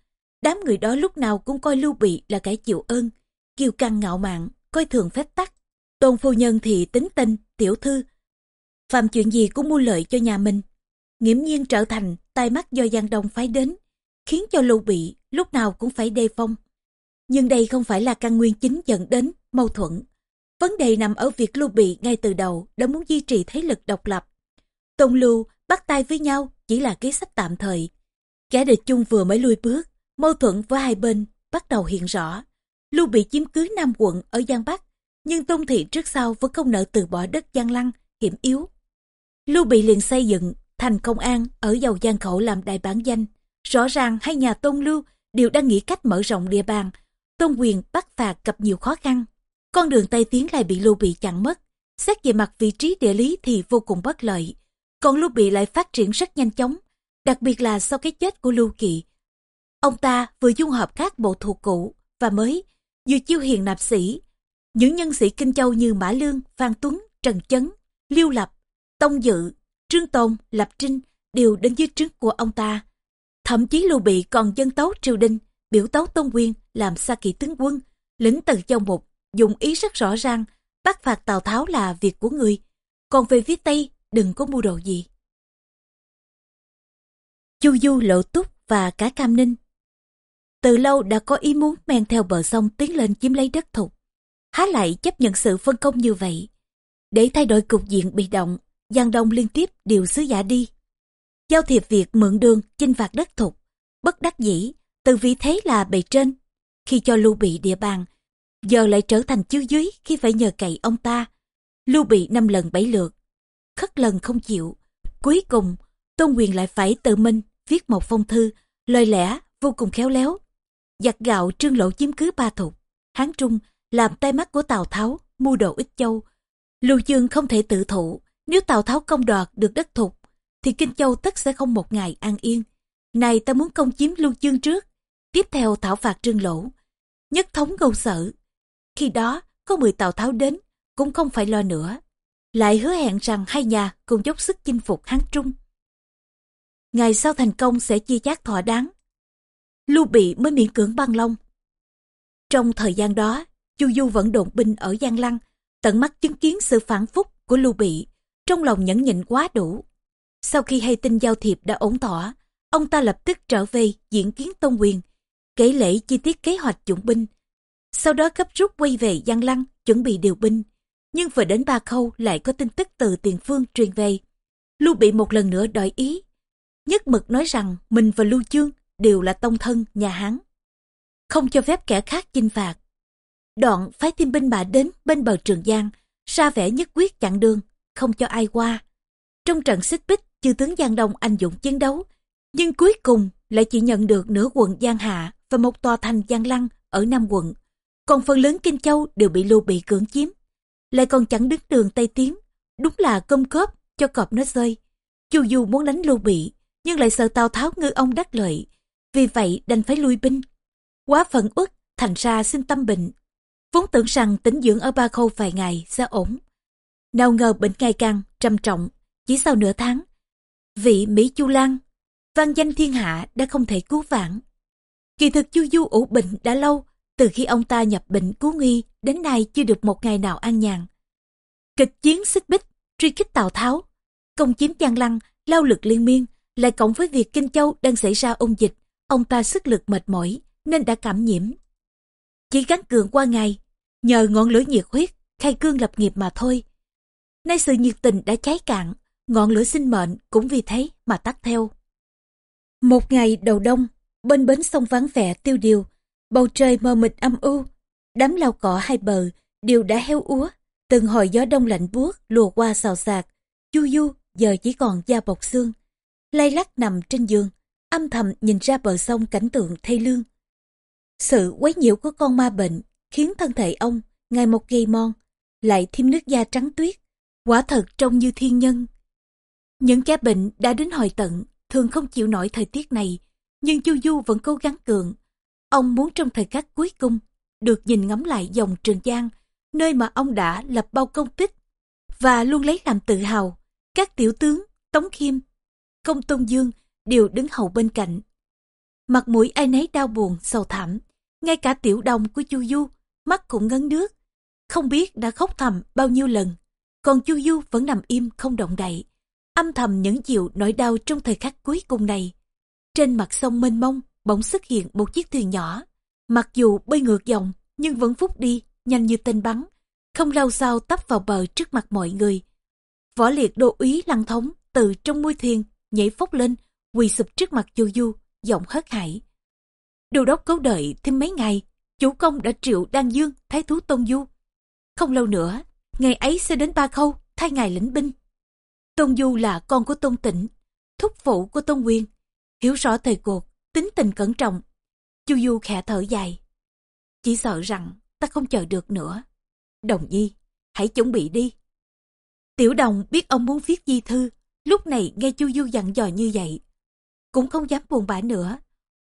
Đám người đó lúc nào cũng coi Lưu Bị là kẻ chịu ơn, kiêu căng ngạo mạn, coi thường phép tắc. Tôn phu nhân thì tính tình, tiểu thư. Phạm chuyện gì cũng mua lợi cho nhà mình. Nghiễm nhiên trở thành tai mắt do Giang Đông phái đến, khiến cho Lưu Bị lúc nào cũng phải đề phong. Nhưng đây không phải là căn nguyên chính dẫn đến mâu thuẫn. Vấn đề nằm ở việc Lưu Bị ngay từ đầu đã muốn duy trì thế lực độc lập. Tôn Lưu bắt tay với nhau chỉ là kế sách tạm thời. Kẻ địch chung vừa mới lui bước, mâu thuẫn với hai bên bắt đầu hiện rõ. Lưu bị chiếm cứ Nam quận ở Giang Bắc, nhưng Tôn Thị trước sau vẫn không nợ từ bỏ đất Giang Lăng, hiểm yếu. Lưu bị liền xây dựng thành công an ở dầu Giang Khẩu làm đại bản danh. Rõ ràng hai nhà Tôn Lưu đều đang nghĩ cách mở rộng địa bàn. Tôn quyền bắt phạt gặp nhiều khó khăn. Con đường Tây Tiến lại bị Lưu bị chặn mất. Xét về mặt vị trí địa lý thì vô cùng bất lợi còn Lưu Bị lại phát triển rất nhanh chóng, đặc biệt là sau cái chết của Lưu Kỵ. Ông ta vừa dung hợp các bộ thuộc cũ và mới, vừa chiêu hiền nạp sĩ. Những nhân sĩ Kinh Châu như Mã Lương, Phan Tuấn, Trần Chấn, Liêu Lập, Tông Dự, Trương Tôn, Lập Trinh đều đến dưới trướng của ông ta. Thậm chí Lưu Bị còn dân tấu triều đình, biểu tấu Tôn Quyên làm sa kỵ tướng quân, lĩnh từ châu mục, dùng ý rất rõ ràng, bắt phạt Tào Tháo là việc của người. Còn về phía Tây đừng có mua đồ gì. Chu Du lộ túc và cả Cam Ninh. Từ lâu đã có ý muốn men theo bờ sông tiến lên chiếm lấy đất thục. Há lại chấp nhận sự phân công như vậy. Để thay đổi cục diện bị động, Giang Đông liên tiếp điều sứ giả đi. Giao thiệp việc mượn đường chinh phạt đất thục. Bất đắc dĩ, từ vị thế là bề trên. khi cho Lưu Bị địa bàn, giờ lại trở thành chiếu dưới khi phải nhờ cậy ông ta. Lưu Bị năm lần bảy lượt, khất lần không chịu. Cuối cùng, Tôn Quyền lại phải tự mình viết một phong thư, lời lẽ vô cùng khéo léo. Giặt gạo trương lộ chiếm cứ ba thục, Hán Trung làm tay mắt của Tào Tháo, mua đồ ít châu. Lưu Dương không thể tự thụ, nếu Tào Tháo công đoạt được đất thục, thì Kinh Châu tất sẽ không một ngày an yên. Này ta muốn công chiếm Lưu Dương trước, tiếp theo thảo phạt trương lỗ. Nhất thống ngâu sở. Khi đó, có 10 Tào Tháo đến, cũng không phải lo nữa. Lại hứa hẹn rằng hai nhà cùng dốc sức chinh phục Hán Trung. Ngày sau thành công sẽ chia chác thỏa đáng. Lưu Bị mới miễn cưỡng băng long. Trong thời gian đó, Chu Du vẫn đồn binh ở Giang Lăng, tận mắt chứng kiến sự phản phúc của Lưu Bị, trong lòng nhẫn nhịn quá đủ. Sau khi hay tin giao thiệp đã ổn thỏa, ông ta lập tức trở về diễn kiến Tông Quyền, kể lễ chi tiết kế hoạch dụng binh. Sau đó gấp rút quay về Giang Lăng, chuẩn bị điều binh. Nhưng vừa đến Ba Khâu lại có tin tức từ tiền phương truyền về. Lưu Bị một lần nữa đòi ý. Nhất mực nói rằng mình và Lưu Chương đều là tông thân nhà Hán. Không cho phép kẻ khác chinh phạt. Đoạn phái thêm binh mã đến bên bờ Trường Giang, ra vẻ nhất quyết chặn đường, không cho ai qua. Trong trận xích bích, chư tướng Giang Đông anh dũng chiến đấu, nhưng cuối cùng lại chỉ nhận được nửa quận Giang Hạ và một tòa thành Giang Lăng ở Nam quận. Còn phần lớn Kinh Châu đều bị Lưu Bị cưỡng chiếm. Lại còn chẳng đứng đường Tây Tiến, đúng là cơm cớp cho cọp nó rơi. Chu Du muốn đánh Lưu Bị, nhưng lại sợ Tào Tháo ngư ông đắc lợi, vì vậy đành phải lui binh. Quá phận uất, thành ra xin tâm bệnh. Vốn tưởng rằng tính dưỡng ở Ba Khâu vài ngày sẽ ổn. Nào ngờ bệnh ngày càng trầm trọng, chỉ sau nửa tháng. Vị Mỹ Chu Lan, văn danh thiên hạ đã không thể cứu vãn. Kỳ thực Chu Du ủ bệnh đã lâu, từ khi ông ta nhập bệnh cứu nguy đến nay chưa được một ngày nào an nhàn. Kịch chiến xích bích, truy kích Tào Tháo, công chiếm Giang Lăng, lao lực liên miên, lại cộng với việc Kinh Châu đang xảy ra ôn dịch, ông ta sức lực mệt mỏi nên đã cảm nhiễm. Chỉ gắn cường qua ngày, nhờ ngọn lửa nhiệt huyết, khai cương lập nghiệp mà thôi. Nay sự nhiệt tình đã cháy cạn, ngọn lửa sinh mệnh cũng vì thế mà tắt theo. Một ngày đầu đông, bên bến sông vắng vẻ tiêu điều, bầu trời mờ mịt âm u, đám lau cỏ hai bờ đều đã heo úa, từng hồi gió đông lạnh buốt lùa qua xào xạc, chu du giờ chỉ còn da bọc xương, lay lắc nằm trên giường, âm thầm nhìn ra bờ sông cảnh tượng thê lương. Sự quấy nhiễu của con ma bệnh khiến thân thể ông ngày một gầy mòn, lại thêm nước da trắng tuyết, quả thật trông như thiên nhân. Những kẻ bệnh đã đến hồi tận, thường không chịu nổi thời tiết này, nhưng Chu Du vẫn cố gắng cường. Ông muốn trong thời khắc cuối cùng, được nhìn ngắm lại dòng Trường Giang, nơi mà ông đã lập bao công tích, và luôn lấy làm tự hào. Các tiểu tướng, Tống Khiêm, Công Tôn Dương đều đứng hầu bên cạnh. Mặt mũi ai nấy đau buồn, sầu thảm, ngay cả tiểu đồng của Chu Du, mắt cũng ngấn nước. Không biết đã khóc thầm bao nhiêu lần, còn Chu Du vẫn nằm im không động đậy, âm thầm nhẫn chịu nỗi đau trong thời khắc cuối cùng này. Trên mặt sông mênh mông, bỗng xuất hiện một chiếc thuyền nhỏ. Mặc dù bơi ngược dòng, nhưng vẫn phút đi, nhanh như tên bắn. Không lâu sau tấp vào bờ trước mặt mọi người. Võ liệt đô úy lăng thống từ trong mui thuyền, nhảy phốc lên, quỳ sụp trước mặt chu du, giọng hớt hải. Đô đốc cố đợi thêm mấy ngày, chủ công đã triệu đan dương thái thú tôn du. Không lâu nữa, ngày ấy sẽ đến ba khâu, thay ngài lĩnh binh. Tôn Du là con của Tôn Tịnh, thúc phụ của Tôn Quyền, hiểu rõ thời cuộc, tính tình cẩn trọng. Chu Du khẽ thở dài. Chỉ sợ rằng ta không chờ được nữa. Đồng nhi, hãy chuẩn bị đi. Tiểu đồng biết ông muốn viết di thư, lúc này nghe Chu Du dặn dò như vậy. Cũng không dám buồn bã nữa,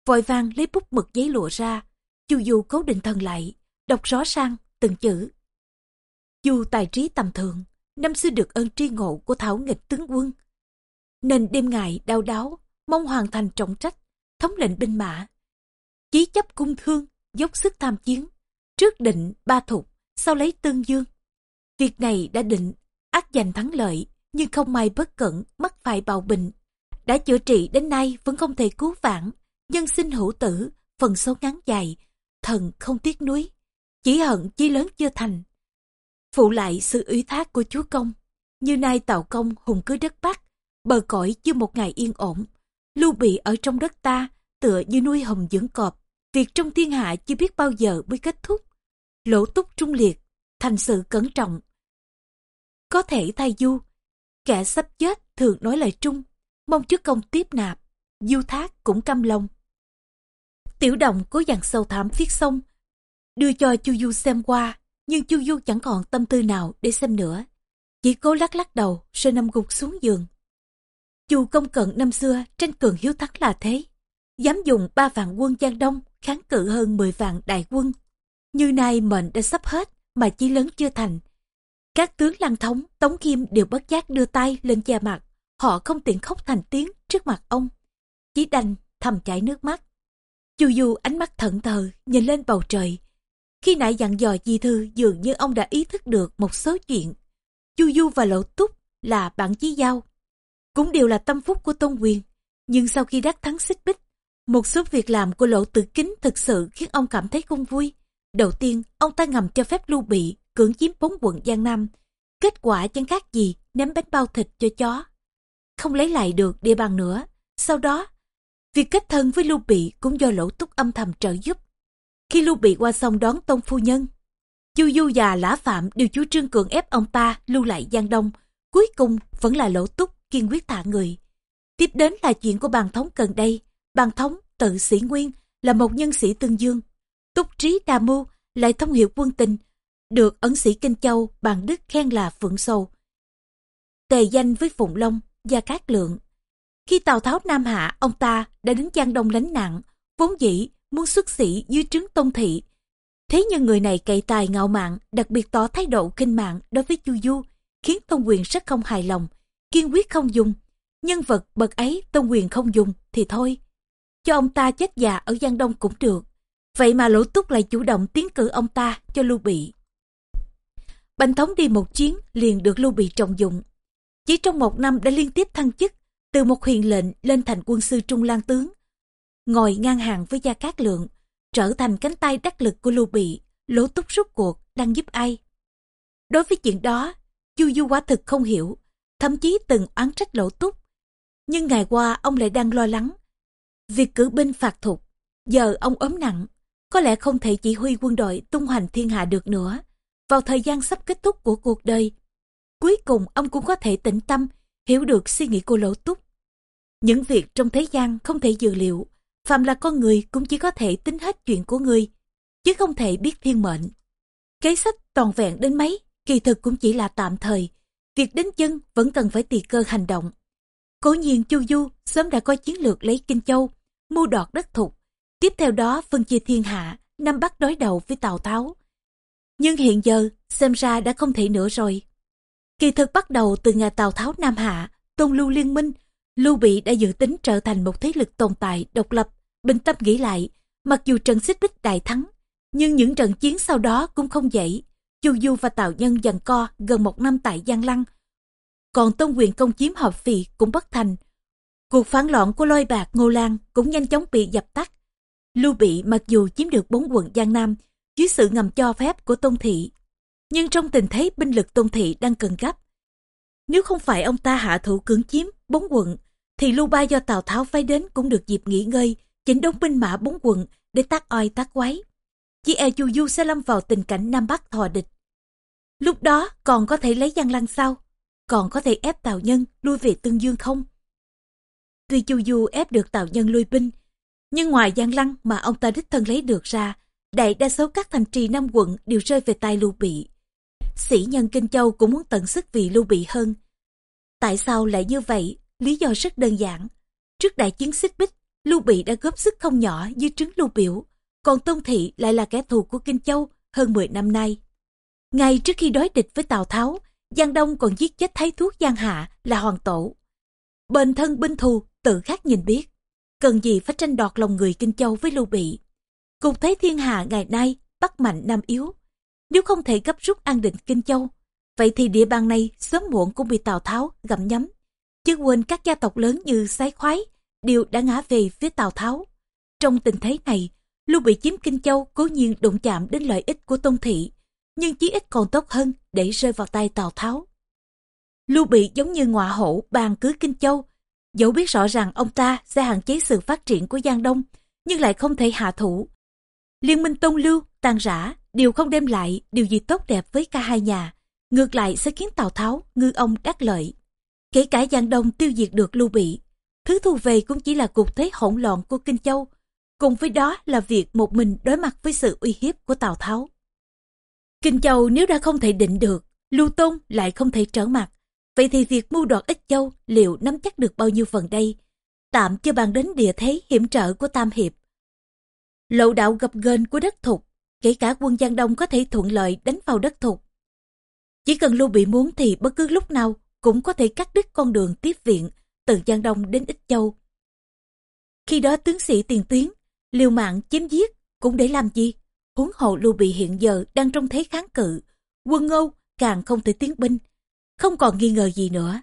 vội vàng lấy bút mực giấy lụa ra. Chu Du cố định thần lại, đọc rõ sang từng chữ. Du tài trí tầm thường, năm xưa được ơn tri ngộ của thảo nghịch tướng quân. Nên đêm ngày đau đáo, mong hoàn thành trọng trách, thống lệnh binh mã. Chí chấp cung thương, dốc sức tham chiến, trước định ba thục, sau lấy tương dương. Việc này đã định, ác giành thắng lợi, nhưng không may bất cẩn, mắc phải bào bệnh. Đã chữa trị đến nay vẫn không thể cứu vãn, nhân sinh hữu tử, phần số ngắn dài, thần không tiếc nuối. Chỉ hận chí lớn chưa thành, phụ lại sự ủy thác của chúa công như nay tạo công hùng cứ đất bắc bờ cõi chưa một ngày yên ổn lưu bị ở trong đất ta tựa như nuôi hồng dưỡng cọp việc trong thiên hạ chưa biết bao giờ mới kết thúc. Lỗ túc trung liệt, thành sự cẩn trọng. Có thể thay du, kẻ sắp chết thường nói lời trung, mong trước công tiếp nạp, du thác cũng căm lòng. Tiểu đồng cố dặn sâu thảm viết xong, đưa cho Chu Du xem qua, nhưng Chu Du chẳng còn tâm tư nào để xem nữa. Chỉ cố lắc lắc đầu rồi nằm gục xuống giường. Chu công cận năm xưa tranh cường hiếu thắng là thế. Dám dùng ba vạn quân Giang Đông kháng cự hơn 10 vạn đại quân. Như nay mệnh đã sắp hết mà chí lớn chưa thành. Các tướng lăng thống, Tống Kim đều bất giác đưa tay lên che mặt. Họ không tiện khóc thành tiếng trước mặt ông. Chỉ đành thầm chảy nước mắt. Chu Du ánh mắt thận thờ nhìn lên bầu trời. Khi nãy dặn dò di thư dường như ông đã ý thức được một số chuyện. Chu Du và Lộ Túc là bạn chí giao. Cũng đều là tâm phúc của Tôn Quyền. Nhưng sau khi đắc thắng xích bích, một số việc làm của Lộ Tử Kính thực sự khiến ông cảm thấy không vui. Đầu tiên, ông ta ngầm cho phép Lưu Bị cưỡng chiếm bốn quận Giang Nam. Kết quả chẳng khác gì ném bánh bao thịt cho chó. Không lấy lại được địa bàn nữa. Sau đó, việc kết thân với Lưu Bị cũng do Lỗ Túc âm thầm trợ giúp. Khi Lưu Bị qua sông đón Tôn Phu Nhân, Chu Du và Lã Phạm đều chủ trương cưỡng ép ông ta lưu lại Giang Đông. Cuối cùng vẫn là Lỗ Túc kiên quyết thả người. Tiếp đến là chuyện của bàn thống gần đây. Bàn thống tự sĩ Nguyên là một nhân sĩ tương dương. Túc trí đa mưu lại thông hiệu quân tình, được ấn sĩ Kinh Châu bàn Đức khen là phượng sâu. Tề danh với Phụng Long, Gia Cát Lượng. Khi Tào Tháo Nam Hạ, ông ta đã đến Giang Đông lánh nạn, vốn dĩ muốn xuất sĩ dưới trướng Tông Thị. Thế nhưng người này cậy tài ngạo mạn, đặc biệt tỏ thái độ kinh mạng đối với Chu Du, khiến Tông Quyền rất không hài lòng, kiên quyết không dùng. Nhân vật bậc ấy tôn Quyền không dùng thì thôi. Cho ông ta chết già ở Giang Đông cũng được. Vậy mà Lỗ Túc lại chủ động tiến cử ông ta cho Lưu Bị. Bành Thống đi một chuyến liền được Lưu Bị trọng dụng. Chỉ trong một năm đã liên tiếp thăng chức từ một huyền lệnh lên thành quân sư Trung Lan Tướng. Ngồi ngang hàng với Gia Cát Lượng, trở thành cánh tay đắc lực của Lưu Bị, Lỗ Túc rút cuộc đang giúp ai. Đối với chuyện đó, Chu Du quả thực không hiểu, thậm chí từng oán trách Lỗ Túc. Nhưng ngày qua ông lại đang lo lắng. Việc cử binh phạt thục, giờ ông ốm nặng, có lẽ không thể chỉ huy quân đội tung hoành thiên hạ được nữa. Vào thời gian sắp kết thúc của cuộc đời, cuối cùng ông cũng có thể tĩnh tâm, hiểu được suy nghĩ của Lỗ Túc. Những việc trong thế gian không thể dự liệu, phạm là con người cũng chỉ có thể tính hết chuyện của người, chứ không thể biết thiên mệnh. Kế sách toàn vẹn đến mấy, kỳ thực cũng chỉ là tạm thời. Việc đến chân vẫn cần phải tùy cơ hành động. Cố nhiên Chu Du sớm đã có chiến lược lấy Kinh Châu, mua đoạt đất thục. Tiếp theo đó phân chia thiên hạ, năm bắc đối đầu với Tào Tháo. Nhưng hiện giờ, xem ra đã không thể nữa rồi. Kỳ thực bắt đầu từ ngày Tào Tháo Nam Hạ, Tôn Lưu Liên Minh, Lưu Bị đã dự tính trở thành một thế lực tồn tại, độc lập, bình tâm nghĩ lại. Mặc dù trận xích bích đại thắng, nhưng những trận chiến sau đó cũng không dễ. Chu Du và Tào Nhân dần co gần một năm tại Giang Lăng. Còn Tôn Quyền công chiếm hợp phì cũng bất thành. Cuộc phản loạn của lôi bạc Ngô Lan cũng nhanh chóng bị dập tắt. Lưu Bị mặc dù chiếm được bốn quận Giang Nam, dưới sự ngầm cho phép của Tôn Thị. Nhưng trong tình thế binh lực Tôn Thị đang cần gấp, nếu không phải ông ta hạ thủ cưỡng chiếm bốn quận, thì Lưu Ba do Tào Tháo phái đến cũng được dịp nghỉ ngơi, chỉnh đốn binh mã bốn quận để tác oai tác quái. Chỉ e Chu Du sẽ lâm vào tình cảnh Nam Bắc thò địch. Lúc đó còn có thể lấy Giang Lăng sao? Còn có thể ép Tào Nhân lui về Tương Dương không? Tuy Chu Du ép được Tào Nhân lui binh, nhưng ngoài Giang Lăng mà ông ta đích thân lấy được ra, đại đa số các thành trì năm quận đều rơi về tay Lưu Bị. Sĩ nhân Kinh Châu cũng muốn tận sức vì Lưu Bị hơn. Tại sao lại như vậy? Lý do rất đơn giản. Trước đại chiến xích bích, Lưu Bị đã góp sức không nhỏ dưới trứng Lưu Biểu, còn Tôn Thị lại là kẻ thù của Kinh Châu hơn 10 năm nay. Ngay trước khi đối địch với Tào Tháo, Giang Đông còn giết chết thái thuốc Giang Hạ là Hoàng Tổ. Bền thân binh thù, tự khắc nhìn biết. Cần gì phải tranh đoạt lòng người Kinh Châu với Lưu Bị. Cục thế thiên hạ ngày nay, bắt mạnh Nam yếu. Nếu không thể gấp rút an định Kinh Châu, vậy thì địa bàn này sớm muộn cũng bị Tào Tháo gặm nhấm. Chứ quên các gia tộc lớn như Sái Khoái đều đã ngã về phía Tào Tháo. Trong tình thế này, Lưu Bị chiếm Kinh Châu cố nhiên đụng chạm đến lợi ích của Tôn Thị, nhưng chí ít còn tốt hơn để rơi vào tay Tào Tháo. Lưu Bị giống như ngọa hổ bàn cứ Kinh Châu, dẫu biết rõ rằng ông ta sẽ hạn chế sự phát triển của Giang Đông, nhưng lại không thể hạ thủ Liên minh tôn lưu, tàn rã, đều không đem lại điều gì tốt đẹp với cả hai nhà. Ngược lại sẽ khiến Tào Tháo, ngư ông đắc lợi. Kể cả Giang Đông tiêu diệt được Lưu Bị, thứ thu về cũng chỉ là cục thế hỗn loạn của Kinh Châu, cùng với đó là việc một mình đối mặt với sự uy hiếp của Tào Tháo. Kinh Châu nếu đã không thể định được, Lưu Tôn lại không thể trở mặt, vậy thì việc mưu đoạt ích châu liệu nắm chắc được bao nhiêu phần đây? Tạm chưa bàn đến địa thế hiểm trở của Tam Hiệp. Lộ đạo gập ghềnh của đất thục, kể cả quân Giang Đông có thể thuận lợi đánh vào đất thục. Chỉ cần Lưu Bị muốn thì bất cứ lúc nào cũng có thể cắt đứt con đường tiếp viện từ Giang Đông đến Ích Châu. Khi đó tướng sĩ tiền tuyến, liều mạng chém giết cũng để làm gì? Huống hộ Lưu Bị hiện giờ đang trong thế kháng cự, quân ngô càng không thể tiến binh, không còn nghi ngờ gì nữa.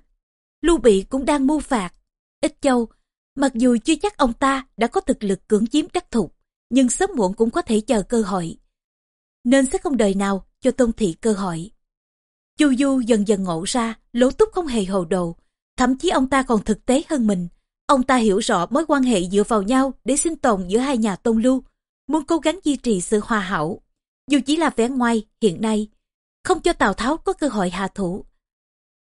Lưu Bị cũng đang mưu phạt. Ích Châu, mặc dù chưa chắc ông ta đã có thực lực cưỡng chiếm đất thục, nhưng sớm muộn cũng có thể chờ cơ hội. Nên sẽ không đời nào cho Tôn Thị cơ hội. Chu Du dần dần ngộ ra, lỗ túc không hề hồ đồ, thậm chí ông ta còn thực tế hơn mình. Ông ta hiểu rõ mối quan hệ dựa vào nhau để sinh tồn giữa hai nhà tôn lưu, muốn cố gắng duy trì sự hòa hảo. Dù chỉ là vẻ ngoài hiện nay, không cho Tào Tháo có cơ hội hạ thủ.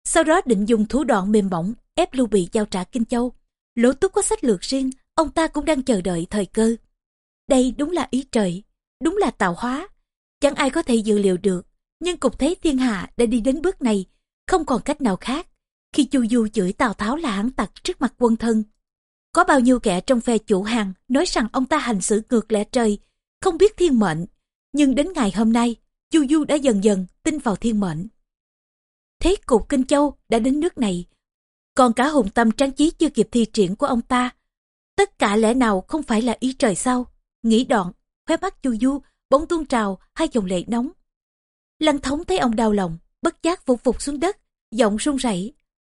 Sau đó định dùng thủ đoạn mềm mỏng ép Lưu Bị giao trả Kinh Châu. Lỗ túc có sách lược riêng, ông ta cũng đang chờ đợi thời cơ. Đây đúng là ý trời, đúng là tạo hóa. Chẳng ai có thể dự liệu được, nhưng cục thế thiên hạ đã đi đến bước này, không còn cách nào khác. Khi Chu Du chửi Tào Tháo là hãng tặc trước mặt quân thân. Có bao nhiêu kẻ trong phe chủ hàng nói rằng ông ta hành xử ngược lẽ trời, không biết thiên mệnh. Nhưng đến ngày hôm nay, Chu Du đã dần dần tin vào thiên mệnh. Thế cục Kinh Châu đã đến nước này, còn cả hùng tâm trang trí chưa kịp thi triển của ông ta. Tất cả lẽ nào không phải là ý trời sao? Nghĩ đoạn, khóe mắt Chu Du, bỗng tuôn trào hai dòng lệ nóng. Lăng thống thấy ông đau lòng, bất giác phục phục xuống đất, giọng run rẩy.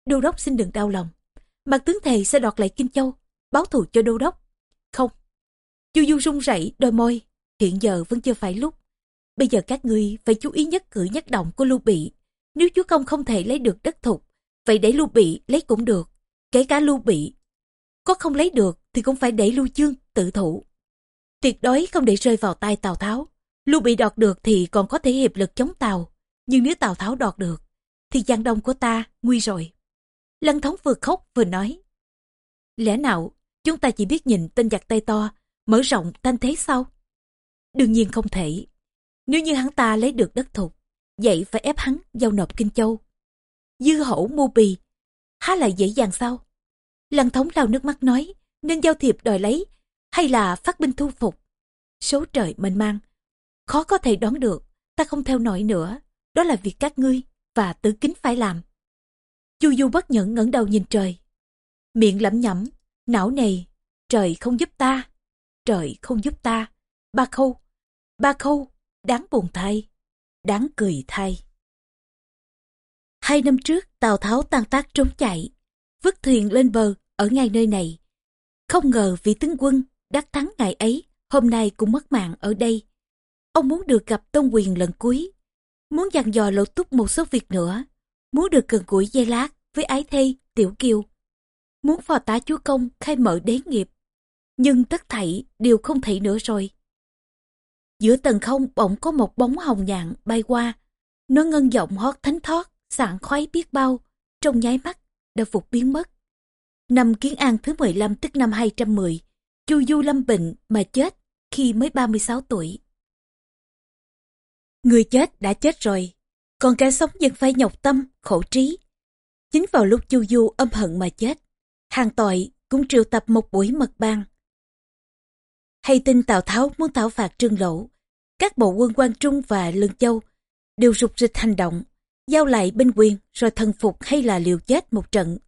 Đô đốc xin đừng đau lòng. Mặt tướng thầy sẽ đoạt lại Kinh Châu, báo thù cho đô đốc. Không. Chu Du run rẩy đôi môi, hiện giờ vẫn chưa phải lúc. Bây giờ các ngươi phải chú ý nhất cử nhất động của Lưu Bị. Nếu chúa công không thể lấy được đất thục, vậy để Lưu Bị lấy cũng được. Kể cả Lưu Bị. Có không lấy được thì cũng phải để Lưu Chương tự thủ. Tuyệt đối không để rơi vào tay Tào Tháo. Lưu Bị đoạt được thì còn có thể hiệp lực chống tàu Nhưng nếu Tào Tháo đoạt được, thì Giang Đông của ta nguy rồi. Lân thống vừa khóc vừa nói. Lẽ nào chúng ta chỉ biết nhìn tên giặc tay to, mở rộng thanh thế sau Đương nhiên không thể. Nếu như hắn ta lấy được đất thục, vậy phải ép hắn giao nộp Kinh Châu. Dư hổ mua bì, há lại dễ dàng sao? Lăng thống lau nước mắt nói, nên giao thiệp đòi lấy, hay là phát binh thu phục? Số trời mênh mang, khó có thể đoán được, ta không theo nổi nữa, đó là việc các ngươi và tứ kính phải làm. Chu Du bất nhẫn ngẩng đầu nhìn trời, miệng lẩm nhẩm, não này trời không giúp ta, trời không giúp ta, ba khâu, ba khâu, đáng buồn thay, đáng cười thay. Hai năm trước, Tào Tháo tan tác trốn chạy, vứt thuyền lên bờ ở ngay nơi này. Không ngờ vị tướng quân đắc thắng ngày ấy, hôm nay cũng mất mạng ở đây. Ông muốn được gặp Tôn Quyền lần cuối, muốn dặn dò lộ túc một số việc nữa, muốn được gần gũi dây lát với ái thê, tiểu kiều. Muốn phò tá chúa công khai mở đế nghiệp, nhưng tất thảy đều không thể nữa rồi. Giữa tầng không bỗng có một bóng hồng nhạn bay qua. Nó ngân giọng hót thánh thót, sảng khoái biết bao, trong nháy mắt, đã phục biến mất. Năm Kiến An thứ 15 tức năm 210, Chu Du lâm bệnh mà chết khi mới 36 tuổi. Người chết đã chết rồi, còn kẻ sống vẫn phải nhọc tâm, khổ trí. Chính vào lúc Chu Du âm hận mà chết, hàng tội cũng triệu tập một buổi mật ban. Hay tin Tào Tháo muốn thảo phạt Trương Lỗ, các bộ quân quan Trung và Lương Châu đều rục rịch hành động, giao lại binh quyền rồi thần phục hay là liều chết một trận.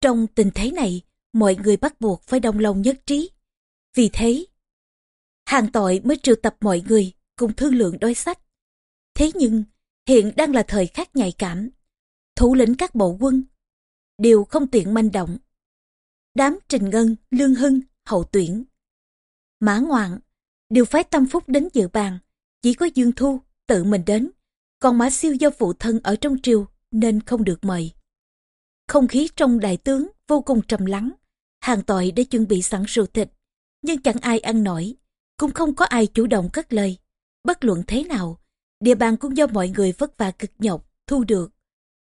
Trong tình thế này, mọi người bắt buộc phải đồng lòng nhất trí. Vì thế, hàng tội mới triệu tập mọi người cùng thương lượng đối sách. Thế nhưng, hiện đang là thời khắc nhạy cảm. Thủ lĩnh các bộ quân đều không tiện manh động. Đám Trình Ngân, Lương Hưng, Hậu Tuyển, Mã Ngoạn đều phái tâm phúc đến dự bàn. Chỉ có Dương Thu tự mình đến, còn Mã Siêu do phụ thân ở trong triều nên không được mời. Không khí trong đại tướng vô cùng trầm lắng, hàng tội đã chuẩn bị sẵn rượu thịt, nhưng chẳng ai ăn nổi. cũng không có ai chủ động cất lời. Bất luận thế nào, địa bàn cũng do mọi người vất vả cực nhọc, thu được.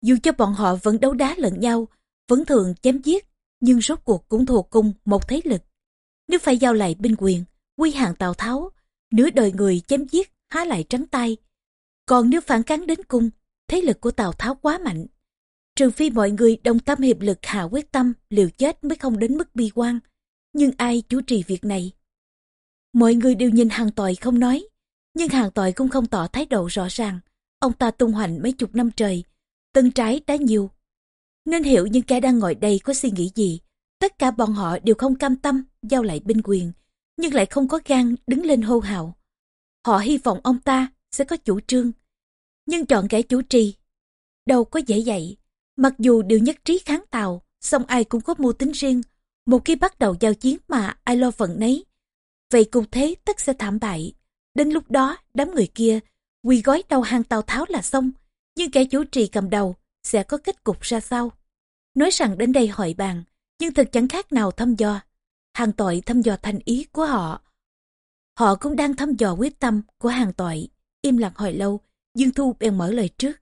Dù cho bọn họ vẫn đấu đá lẫn nhau, vẫn thường chém giết, nhưng rốt cuộc cũng thuộc cùng một thế lực. Nếu phải giao lại binh quyền, quy hàng Tào Tháo, nửa đời người chém giết, há lại trắng tay. Còn nếu phản kháng đến cung, thế lực của Tào Tháo quá mạnh. Trừ phi mọi người đồng tâm hiệp lực hạ quyết tâm, liều chết mới không đến mức bi quan. Nhưng ai chủ trì việc này? Mọi người đều nhìn hàng tội không nói, nhưng hàng tội cũng không tỏ thái độ rõ ràng. Ông ta tung hoành mấy chục năm trời, tân trái đã nhiều. Nên hiểu những kẻ đang ngồi đây có suy nghĩ gì. Tất cả bọn họ đều không cam tâm giao lại binh quyền, nhưng lại không có gan đứng lên hô hào. Họ hy vọng ông ta sẽ có chủ trương, nhưng chọn kẻ chủ trì. Đâu có dễ dạy, mặc dù đều nhất trí kháng tàu, song ai cũng có mưu tính riêng. Một khi bắt đầu giao chiến mà ai lo phận nấy, vậy cục thế tất sẽ thảm bại. Đến lúc đó, đám người kia quỳ gói đầu hàng Tào Tháo là xong, nhưng kẻ chủ trì cầm đầu sẽ có kết cục ra sao. Nói rằng đến đây hỏi bàn, nhưng thực chẳng khác nào thăm dò. Hàng tội thăm dò thành ý của họ. Họ cũng đang thăm dò quyết tâm của hàng tội. Im lặng hồi lâu, Dương Thu bèn mở lời trước.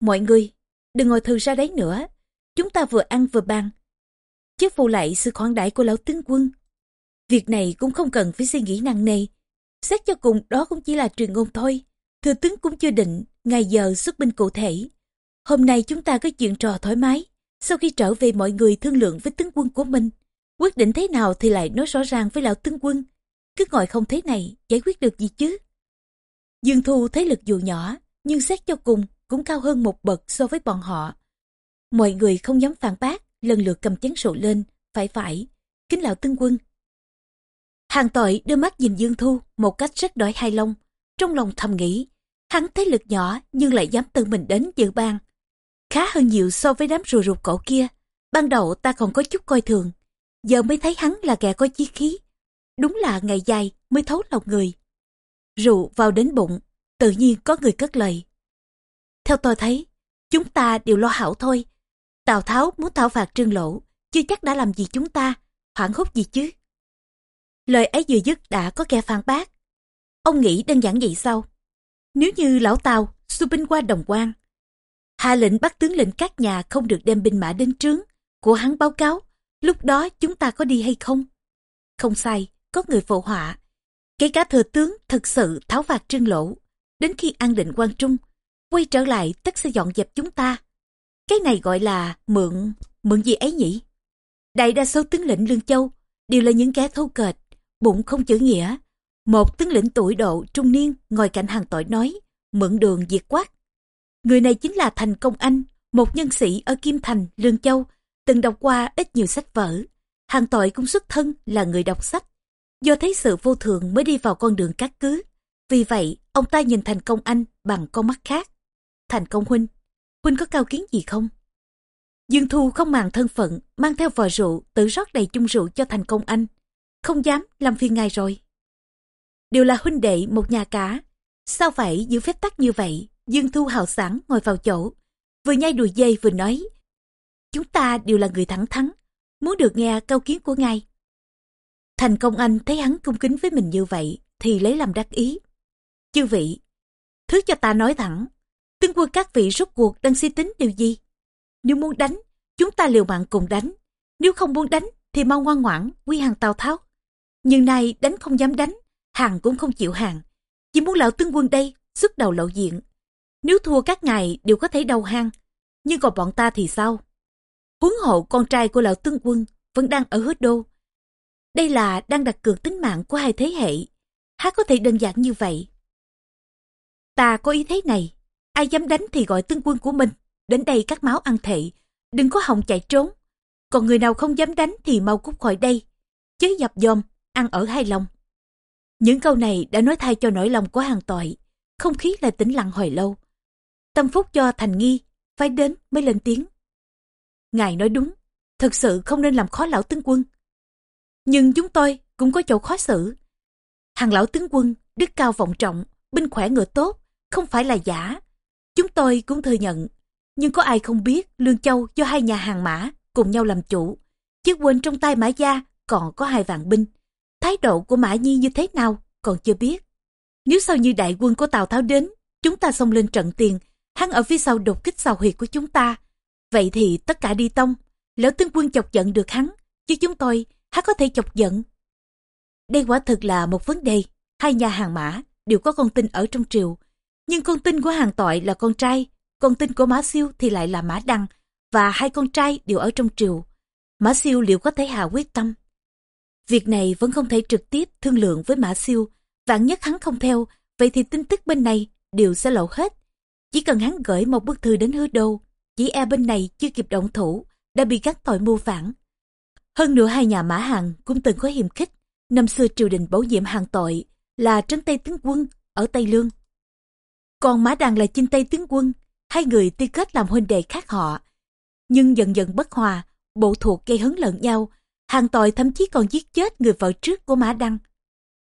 Mọi người, đừng ngồi thư ra đấy nữa. Chúng ta vừa ăn vừa bàn. Chức vụ lại sự khoản đãi của lão tướng quân. Việc này cũng không cần phải suy nghĩ nặng nề. Xét cho cùng đó cũng chỉ là truyền ngôn thôi. Thừa tướng cũng chưa định ngày giờ xuất binh cụ thể. Hôm nay chúng ta có chuyện trò thoải mái. Sau khi trở về mọi người thương lượng với tướng quân của mình. Quyết định thế nào thì lại nói rõ ràng với lão tướng quân. Cứ ngồi không thế này, giải quyết được gì chứ? Dương Thu thế lực dù nhỏ, nhưng xét cho cùng cũng cao hơn một bậc so với bọn họ. Mọi người không dám phản bác, lần lượt cầm chén rượu lên, phải phải, kính lão tướng quân. Hàng tội đưa mắt nhìn Dương Thu một cách rất đói hài lòng, trong lòng thầm nghĩ, hắn thế lực nhỏ nhưng lại dám tự mình đến dự ban. Khá hơn nhiều so với đám rùa rụt cổ kia, ban đầu ta còn có chút coi thường, giờ mới thấy hắn là kẻ có chí khí. Đúng là ngày dài mới thấu lòng người. Rượu vào đến bụng, tự nhiên có người cất lời. Theo tôi thấy, chúng ta đều lo hảo thôi. Tào Tháo muốn thảo phạt trương lỗ, chưa chắc đã làm gì chúng ta, hoảng hốt gì chứ. Lời ấy vừa dứt đã có kẻ phản bác. Ông nghĩ đơn giản vậy sao? Nếu như lão Tào su binh qua đồng quan, hạ lệnh bắt tướng lĩnh các nhà không được đem binh mã đến trướng, của hắn báo cáo, lúc đó chúng ta có đi hay không? Không sai, có người phụ họa. Kể cả thừa tướng thật sự tháo phạt trương lỗ, đến khi an định quan trung, quay trở lại tất sẽ dọn dẹp chúng ta. Cái này gọi là mượn, mượn gì ấy nhỉ? Đại đa số tướng lĩnh Lương Châu đều là những kẻ thô kệch, bụng không chữ nghĩa. Một tướng lĩnh tuổi độ trung niên ngồi cạnh hàng tội nói, mượn đường diệt quát. Người này chính là Thành Công Anh, một nhân sĩ ở Kim Thành, Lương Châu, từng đọc qua ít nhiều sách vở. Hàng tội cũng xuất thân là người đọc sách. Do thấy sự vô thường mới đi vào con đường cát cứ. Vì vậy, ông ta nhìn Thành Công Anh bằng con mắt khác. Thành Công Huynh, Huynh có cao kiến gì không? Dương Thu không màng thân phận, mang theo vò rượu, tự rót đầy chung rượu cho Thành Công Anh. Không dám làm phiền ngài rồi. Đều là huynh đệ một nhà cả. Sao phải giữ phép tắc như vậy? Dương Thu hào sảng ngồi vào chỗ. Vừa nhai đùi dây vừa nói. Chúng ta đều là người thẳng thắn. Muốn được nghe cao kiến của ngài. Thành công anh thấy hắn cung kính với mình như vậy thì lấy làm đắc ý. Chư vị, thứ cho ta nói thẳng. Tướng quân các vị rút cuộc đang suy tính điều gì? Nếu muốn đánh, chúng ta liều mạng cùng đánh. Nếu không muốn đánh thì mau ngoan ngoãn quy hàng Tào Tháo. Nhưng nay đánh không dám đánh, hàng cũng không chịu hàng. Chỉ muốn lão tướng quân đây xuất đầu lộ diện. Nếu thua các ngài đều có thể đầu hang, nhưng còn bọn ta thì sao? Huấn hộ con trai của lão tướng quân vẫn đang ở hứa đô. Đây là đang đặt cược tính mạng của hai thế hệ. Há có thể đơn giản như vậy? Ta có ý thế này, ai dám đánh thì gọi tướng quân của mình, đến đây cắt máu ăn thệ, đừng có hòng chạy trốn. Còn người nào không dám đánh thì mau cút khỏi đây, chớ dập dòm, ăn ở hai lòng. Những câu này đã nói thay cho nỗi lòng của hàng tội, không khí lại tĩnh lặng hồi lâu. Tâm phúc cho thành nghi, phải đến mới lên tiếng. Ngài nói đúng, thật sự không nên làm khó lão tướng quân. Nhưng chúng tôi cũng có chỗ khó xử. Hàng lão tướng quân, đức cao vọng trọng, binh khỏe ngựa tốt, không phải là giả. Chúng tôi cũng thừa nhận, nhưng có ai không biết Lương Châu do hai nhà hàng mã cùng nhau làm chủ, chứ quên trong tay mã gia còn có hai vạn binh. thái độ của Mã Nhi như thế nào còn chưa biết. Nếu sau như đại quân của Tào Tháo đến, chúng ta xông lên trận tiền, hắn ở phía sau đột kích xào huyệt của chúng ta. Vậy thì tất cả đi tông, lỡ tướng quân chọc giận được hắn, chứ chúng tôi, hắn có thể chọc giận. Đây quả thực là một vấn đề, hai nhà hàng mã đều có con tin ở trong triều. Nhưng con tin của hàng tội là con trai, con tin của Mã Siêu thì lại là Mã Đăng, và hai con trai đều ở trong triều. Mã Siêu liệu có thể hạ quyết tâm? Việc này vẫn không thể trực tiếp thương lượng với Mã Siêu, vạn nhất hắn không theo, vậy thì tin tức bên này đều sẽ lộ hết. Chỉ cần hắn gửi một bức thư đến hứa đô, chỉ e bên này chưa kịp động thủ, đã bị các tội mưu phản. Hơn nữa hai nhà Mã Hàng cũng từng có hiềm khích, năm xưa triều đình bổ nhiệm hàng tội là trấn Tây tướng quân ở Tây Lương. Còn Mã Đàn là chinh Tây tướng quân, hai người tuy kết làm huynh đệ khác họ. Nhưng dần dần bất hòa, bộ thuộc gây hấn lẫn nhau, hàng tội thậm chí còn giết chết người vợ trước của Mã Đăng.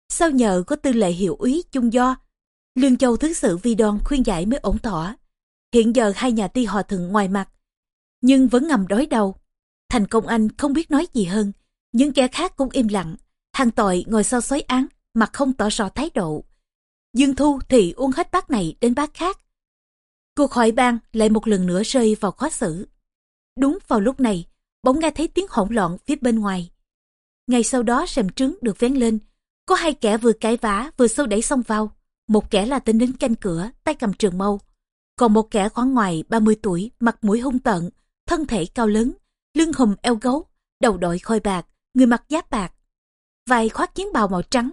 Sau nhờ có tư lệ hiệu úy chung do, Lương Châu thứ sự vi đoan khuyên giải mới ổn tỏa. Hiện giờ hai nhà ti hòa thượng ngoài mặt, nhưng vẫn ngầm đối đầu. Thành công anh không biết nói gì hơn, những kẻ khác cũng im lặng. Hàng tội ngồi sau xói án, mặt không tỏ rõ thái độ. Dương Thu thì uống hết bát này đến bát khác. Cuộc hỏi ban lại một lần nữa rơi vào khó xử. Đúng vào lúc này, bỗng nghe thấy tiếng hỗn loạn phía bên ngoài. Ngay sau đó rèm trứng được vén lên, có hai kẻ vừa cãi vã vừa sâu đẩy xông vào. Một kẻ là tên lính canh cửa, tay cầm trường mâu. Còn một kẻ khoảng ngoài 30 tuổi, mặt mũi hung tợn, thân thể cao lớn, lưng hùm eo gấu, đầu đội khôi bạc, người mặc giáp bạc. Vai khoác chiến bào màu trắng.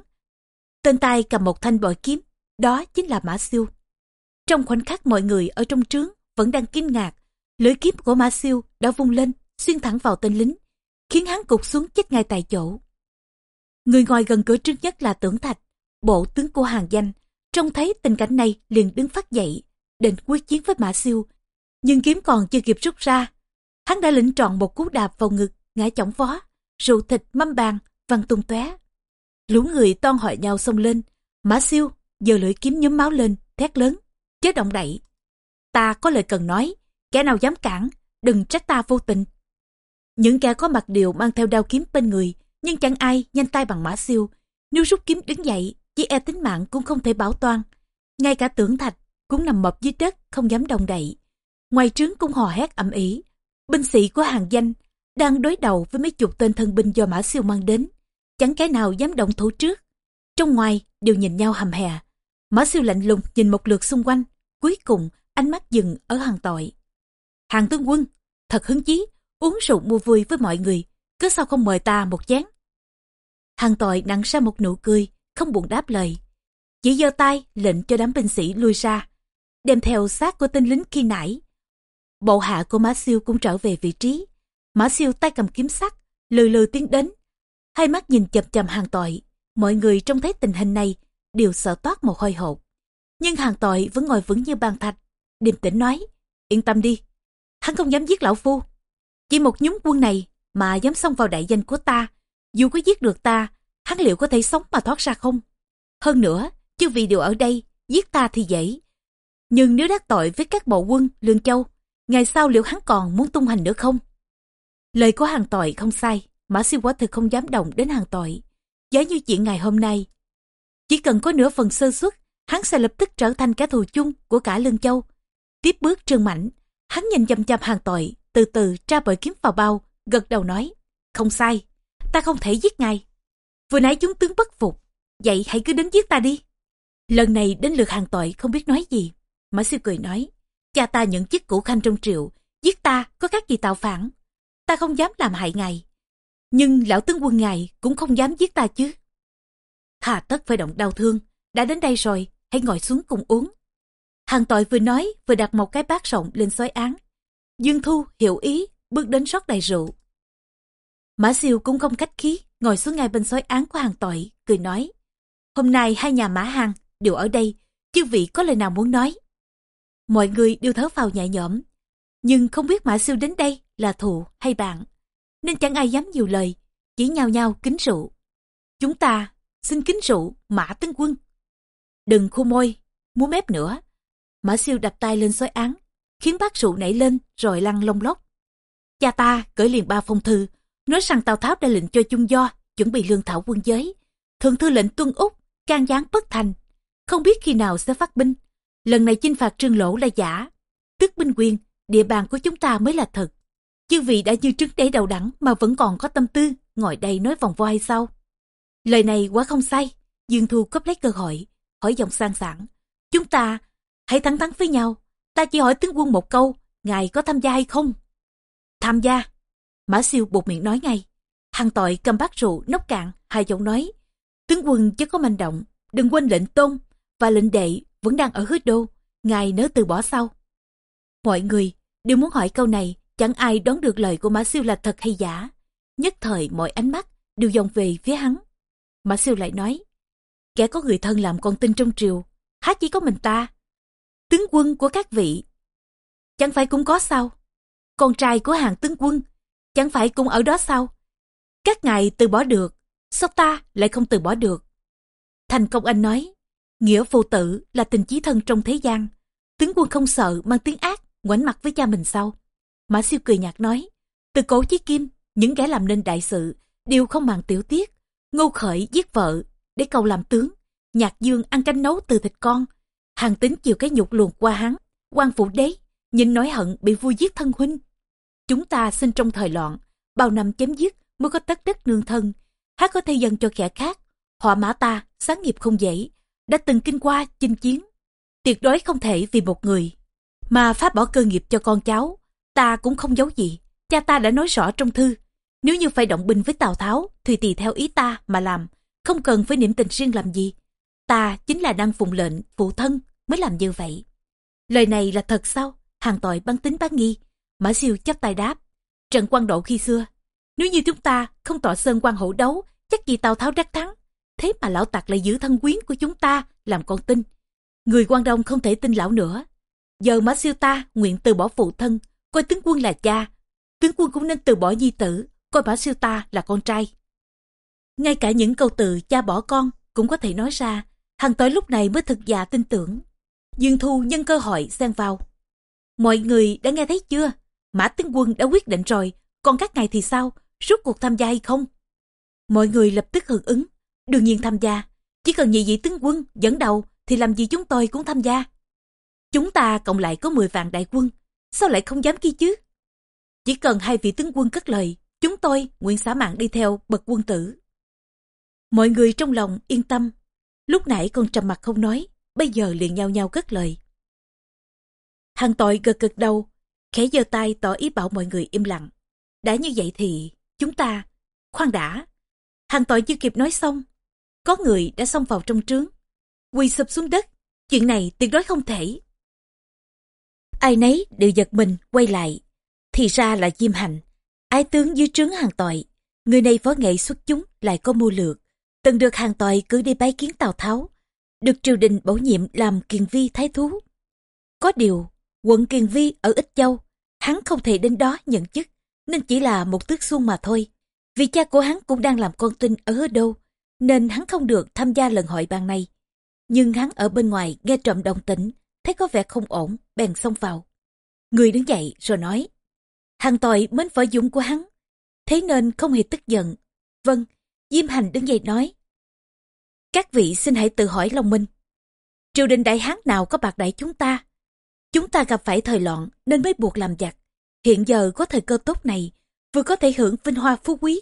Tên tay cầm một thanh bội kiếm, đó chính là Mã Siêu. Trong khoảnh khắc mọi người ở trong trướng vẫn đang kinh ngạc, lưỡi kiếm của Mã Siêu đã vung lên, xuyên thẳng vào tên lính, khiến hắn cục xuống chết ngay tại chỗ. Người ngoài gần cửa trước nhất là Tưởng Thạch, bộ tướng của hàng danh, trông thấy tình cảnh này liền đứng phát dậy, định quyết chiến với Mã Siêu. Nhưng kiếm còn chưa kịp rút ra, hắn đã lĩnh trọn một cú đạp vào ngực, ngã chỏng vó, rượu thịt mâm bàn, văng tung tóe. Lũ người toan hỏi nhau xông lên, Mã Siêu giờ lưỡi kiếm nhóm máu lên, thét lớn, chớ động đậy. Ta có lời cần nói, kẻ nào dám cản, đừng trách ta vô tình. Những kẻ có mặt đều mang theo đao kiếm bên người, nhưng chẳng ai nhanh tay bằng mã siêu. Nếu rút kiếm đứng dậy, chỉ e tính mạng cũng không thể bảo toàn Ngay cả tưởng thạch cũng nằm mập dưới đất, không dám động đậy. Ngoài trướng cũng hò hét ầm ĩ. Binh sĩ của hàng danh đang đối đầu với mấy chục tên thân binh do mã siêu mang đến. Chẳng cái nào dám động thủ trước. Trong ngoài đều nhìn nhau hầm hè. Mã siêu lạnh lùng nhìn một lượt xung quanh. Cuối cùng ánh mắt dừng ở hàng tội. Hàng tướng quân, thật hứng chí, uống rượu mua vui với mọi người. Cứ sao không mời ta một chén? Hàng tội nặng ra một nụ cười, không buồn đáp lời. Chỉ giơ tay lệnh cho đám binh sĩ lui ra, đem theo xác của tên lính khi nãy. Bộ hạ của Mã Siêu cũng trở về vị trí. Mã Siêu tay cầm kiếm sắt, lừ lừ tiến đến. Hai mắt nhìn chầm chầm hàng tội. Mọi người trông thấy tình hình này đều sợ toát một hôi hột. Nhưng hàng tội vẫn ngồi vững như bàn thạch, điềm tĩnh nói, yên tâm đi, hắn không dám giết lão phu. Chỉ một nhúng quân này mà dám xông vào đại danh của ta, dù có giết được ta, hắn liệu có thể sống mà thoát ra không? Hơn nữa, chư vị đều ở đây, giết ta thì dễ. Nhưng nếu đắc tội với các bộ quân, Lương Châu, ngày sau liệu hắn còn muốn tung hành nữa không? Lời của hàng tội không sai, Mã Siêu quả thực không dám động đến hàng tội. Giá như chuyện ngày hôm nay, chỉ cần có nửa phần sơ suất, hắn sẽ lập tức trở thành kẻ thù chung của cả Lương Châu. Tiếp bước trương mảnh, hắn nhìn chăm chăm hàng tội, từ từ tra bội kiếm vào bao, gật đầu nói, không sai, ta không thể giết ngài. Vừa nãy chúng tướng bất phục, vậy hãy cứ đến giết ta đi. Lần này đến lượt hàng tội không biết nói gì. Mã siêu cười nói, cha ta nhận chức cũ khanh trong triệu, giết ta có khác gì tạo phản. Ta không dám làm hại ngài. Nhưng lão tướng quân ngài cũng không dám giết ta chứ. Hà tất phải động đau thương, đã đến đây rồi, hãy ngồi xuống cùng uống. Hàng tội vừa nói vừa đặt một cái bát rộng lên xói án. Dương Thu hiểu ý, bước đến rót đầy rượu. Mã siêu cũng không khách khí, ngồi xuống ngay bên sói án của hàng tội, cười nói. Hôm nay hai nhà mã hàng đều ở đây, chư vị có lời nào muốn nói? Mọi người đều thở phào nhẹ nhõm, nhưng không biết mã siêu đến đây là thù hay bạn, nên chẳng ai dám nhiều lời, chỉ nhao nhao kính rượu. Chúng ta xin kính rượu mã tướng quân. Đừng khu môi, muốn mép nữa. Mã siêu đập tay lên sói án, khiến bát rượu nảy lên rồi lăn lông lóc. Cha ta gửi liền ba phong thư, nói rằng Tào Tháo đã lệnh cho chung do chuẩn bị lương thảo quân giới, thượng thư lệnh tuân úc can gián bất thành. Không biết khi nào sẽ phát binh. Lần này chinh phạt trương lỗ là giả. Tức binh quyền địa bàn của chúng ta mới là thật. Chư vị đã như trứng đế đầu đẳng mà vẫn còn có tâm tư ngồi đây nói vòng vo hay sao? Lời này quá không sai. Dương thu cấp lấy cơ hội hỏi giọng sang sảng. Chúng ta hãy thẳng thắn với nhau. Ta chỉ hỏi tướng quân một câu ngài có tham gia hay không? Tham gia mã siêu buộc miệng nói ngay. Hàng tội cầm bát rượu nốc cạn, hai giọng nói. Tướng quân chứ có manh động, đừng quên lệnh tôn, và lệnh đệ vẫn đang ở hứa đô, ngài nỡ từ bỏ sau. Mọi người đều muốn hỏi câu này, chẳng ai đoán được lời của mã siêu là thật hay giả. Nhất thời mọi ánh mắt đều dòng về phía hắn. Mã siêu lại nói, kẻ có người thân làm con tin trong triều, há chỉ có mình ta? Tướng quân của các vị, chẳng phải cũng có sao? Con trai của hàng tướng quân chẳng phải cũng ở đó sao? Các ngài từ bỏ được, sao ta lại không từ bỏ được? Thành công anh nói, nghĩa phụ tử là tình chí thân trong thế gian. Tướng quân không sợ mang tiếng ác, ngoảnh mặt với cha mình sao? Mã siêu cười nhạt nói, từ cổ chí kim, những kẻ làm nên đại sự đều không màng tiểu tiết. Ngô khởi giết vợ để cầu làm tướng, nhạc dương ăn canh nấu từ thịt con. Hàng tính chịu cái nhục luồn qua hắn, quan phủ đế nhìn nói hận bị vua giết thân huynh chúng ta sinh trong thời loạn, bao năm chém giết mới có tất đất nương thân. Hát có thể dần cho kẻ khác. Họ mã ta, sáng nghiệp không dễ, đã từng kinh qua chinh chiến. Tuyệt đối không thể vì một người. Mà phá bỏ cơ nghiệp cho con cháu, ta cũng không giấu gì. Cha ta đã nói rõ trong thư, nếu như phải động binh với tào tháo, thì tùy theo ý ta mà làm, không cần phải niệm tình riêng làm gì. Ta chính là đang phụng lệnh phụ thân mới làm như vậy. Lời này là thật sao? Hàng tội bắn tính bán nghi mã siêu chắp tay đáp. Trận quan độ khi xưa, nếu như chúng ta không tọa sơn quan hậu đấu, chắc gì tào tháo đắc thắng. Thế mà lão tặc lại giữ thân quyến của chúng ta làm con tin. Người quan đông không thể tin lão nữa. Giờ mã siêu ta nguyện từ bỏ phụ thân, coi tướng quân là cha. Tướng quân cũng nên từ bỏ nhi tử, coi mã siêu ta là con trai. Ngay cả những câu từ cha bỏ con cũng có thể nói ra hàng tới lúc này mới thực giả tin tưởng. Dương thu nhân cơ hội xen vào. Mọi người đã nghe thấy chưa? Mã tướng quân đã quyết định rồi, còn các ngài thì sao? Rút cuộc tham gia hay không? Mọi người lập tức hưởng ứng. Đương nhiên tham gia. Chỉ cần nhị vị tướng quân dẫn đầu thì làm gì chúng tôi cũng tham gia. Chúng ta cộng lại có 10 vạn đại quân. Sao lại không dám kia chứ? Chỉ cần hai vị tướng quân cất lời, chúng tôi nguyện xả mạng đi theo bậc quân tử. Mọi người trong lòng yên tâm. Lúc nãy còn trầm mặt không nói, bây giờ liền nhau nhau cất lời. Hàng tội gật gật đầu khẽ giơ tay tỏ ý bảo mọi người im lặng. Đã như vậy thì, chúng ta, khoan đã. Hàng tội chưa kịp nói xong, có người đã xông vào trong trướng. Quỳ sụp xuống đất, chuyện này tuyệt đối không thể. Ai nấy đều giật mình, quay lại. Thì ra là diêm hành, ái tướng dưới trướng hàng tội. Người này võ nghệ xuất chúng lại có mưu lược. Từng được hàng tội cử đi bái kiến tào tháo, được triều đình bổ nhiệm làm kiền vi thái thú. Có điều, quận kiền vi ở ích châu hắn không thể đến đó nhận chức, nên chỉ là một tước xuân mà thôi. Vì cha của hắn cũng đang làm con tin ở hứa đâu, nên hắn không được tham gia lần hội bàn này. Nhưng hắn ở bên ngoài nghe trộm đồng tĩnh, thấy có vẻ không ổn, bèn xông vào. Người đứng dậy rồi nói, hàng tội mến võ dũng của hắn, thế nên không hề tức giận. Vâng diêm hành đứng dậy nói, các vị xin hãy tự hỏi lòng mình. Triều đình đại hán nào có bạc đại chúng ta chúng ta gặp phải thời loạn nên mới buộc làm giặc. Hiện giờ có thời cơ tốt này, vừa có thể hưởng vinh hoa phú quý,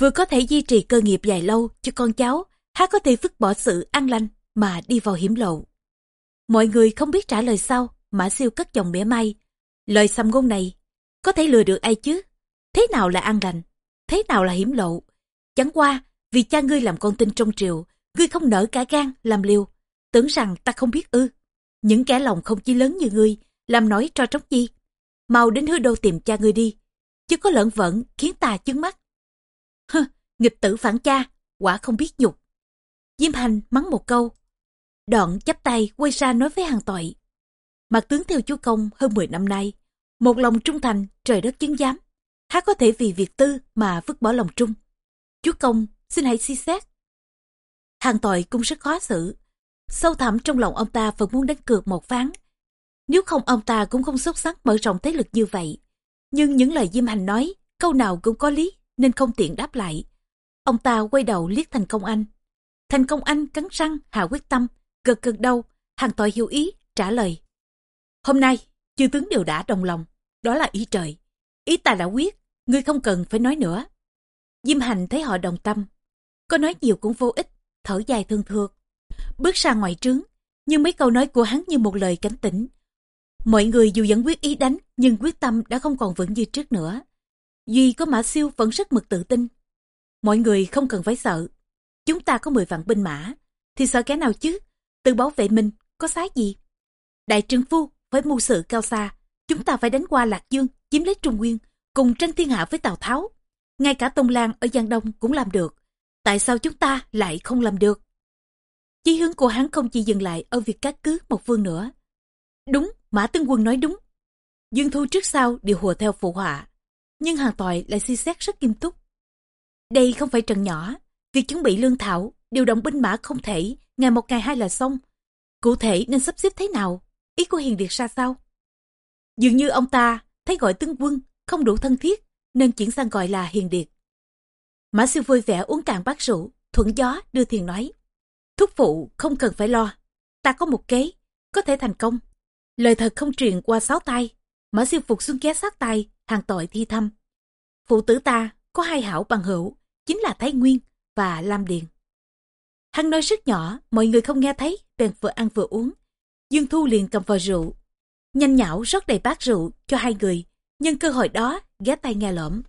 vừa có thể duy trì cơ nghiệp dài lâu cho con cháu, há có thể vứt bỏ sự an lành mà đi vào hiểm lộ. Mọi người không biết trả lời sao, mã siêu cất giọng mỉa mai. Lời xăm ngôn này, có thể lừa được ai chứ? Thế nào là an lành? Thế nào là hiểm lộ? Chẳng qua, vì cha ngươi làm con tin trong triều, ngươi không nở cả gan làm liều. Tưởng rằng ta không biết ư những kẻ lòng không chí lớn như ngươi, làm nói cho trống chi. Mau đến hứa đô tìm cha ngươi đi, chứ có lợn vẫn khiến ta chứng mắt. Hừ, nghịch tử phản cha, quả không biết nhục. Diêm hành mắng một câu. Đoạn chắp tay quay ra nói với hàng tội. Mặt tướng theo chúa công hơn 10 năm nay, một lòng trung thành, trời đất chứng giám. Há có thể vì việc tư mà vứt bỏ lòng trung. Chúa công, xin hãy suy xét. Hàng tội cũng rất khó xử sâu thẳm trong lòng ông ta vẫn muốn đánh cược một ván nếu không ông ta cũng không xuất sắc mở rộng thế lực như vậy nhưng những lời diêm hành nói câu nào cũng có lý nên không tiện đáp lại ông ta quay đầu liếc thành công anh Thành công anh cắn răng, hạ quyết tâm, gật gật đầu, hàng tội hiểu ý, trả lời. Hôm nay, chư tướng đều đã đồng lòng, đó là ý trời. Ý ta đã quyết, ngươi không cần phải nói nữa. Diêm hành thấy họ đồng tâm, có nói nhiều cũng vô ích, thở dài thương thượt. Bước ra ngoài trướng, nhưng mấy câu nói của hắn như một lời cảnh tỉnh. Mọi người dù vẫn quyết ý đánh, nhưng quyết tâm đã không còn vững như trước nữa. Duy có Mã Siêu vẫn rất mực tự tin. Mọi người không cần phải sợ. Chúng ta có 10 vạn binh mã, thì sợ kẻ nào chứ? Tự bảo vệ mình, có sai gì? Đại trương phu, với mưu sự cao xa, chúng ta phải đánh qua Lạc Dương, chiếm lấy Trung Nguyên, cùng tranh thiên hạ với Tào Tháo. Ngay cả Tông Lan ở Giang Đông cũng làm được. Tại sao chúng ta lại không làm được? Chí hướng của hắn không chỉ dừng lại ở việc cắt cứ một vương nữa. Đúng, Mã Tướng Quân nói đúng. Dương Thu trước sau đều hùa theo phụ họa. Nhưng hàng tội lại suy xét rất nghiêm túc. Đây không phải trận nhỏ. Việc chuẩn bị lương thảo, điều động binh mã không thể, ngày một ngày hai là xong. Cụ thể nên sắp xếp thế nào? Ý của Hiền Điệt ra sao? Dường như ông ta thấy gọi tướng quân không đủ thân thiết, nên chuyển sang gọi là Hiền Điệt. Mã siêu vui vẻ uống cạn bát rượu, thuận gió đưa thiền nói. Thúc phụ không cần phải lo, ta có một kế, có thể thành công. Lời thật không truyền qua sáu tay, Mã siêu phục xuống ghé sát tay, hàng tội thi thăm. Phụ tử ta có hai hảo bằng hữu, chính là Thái Nguyên và Lam Điền. Hắn nói rất nhỏ, mọi người không nghe thấy, bèn vừa ăn vừa uống. Dương Thu liền cầm vào rượu, nhanh nhảo rót đầy bát rượu cho hai người, nhân cơ hội đó ghé tay nghe lõm.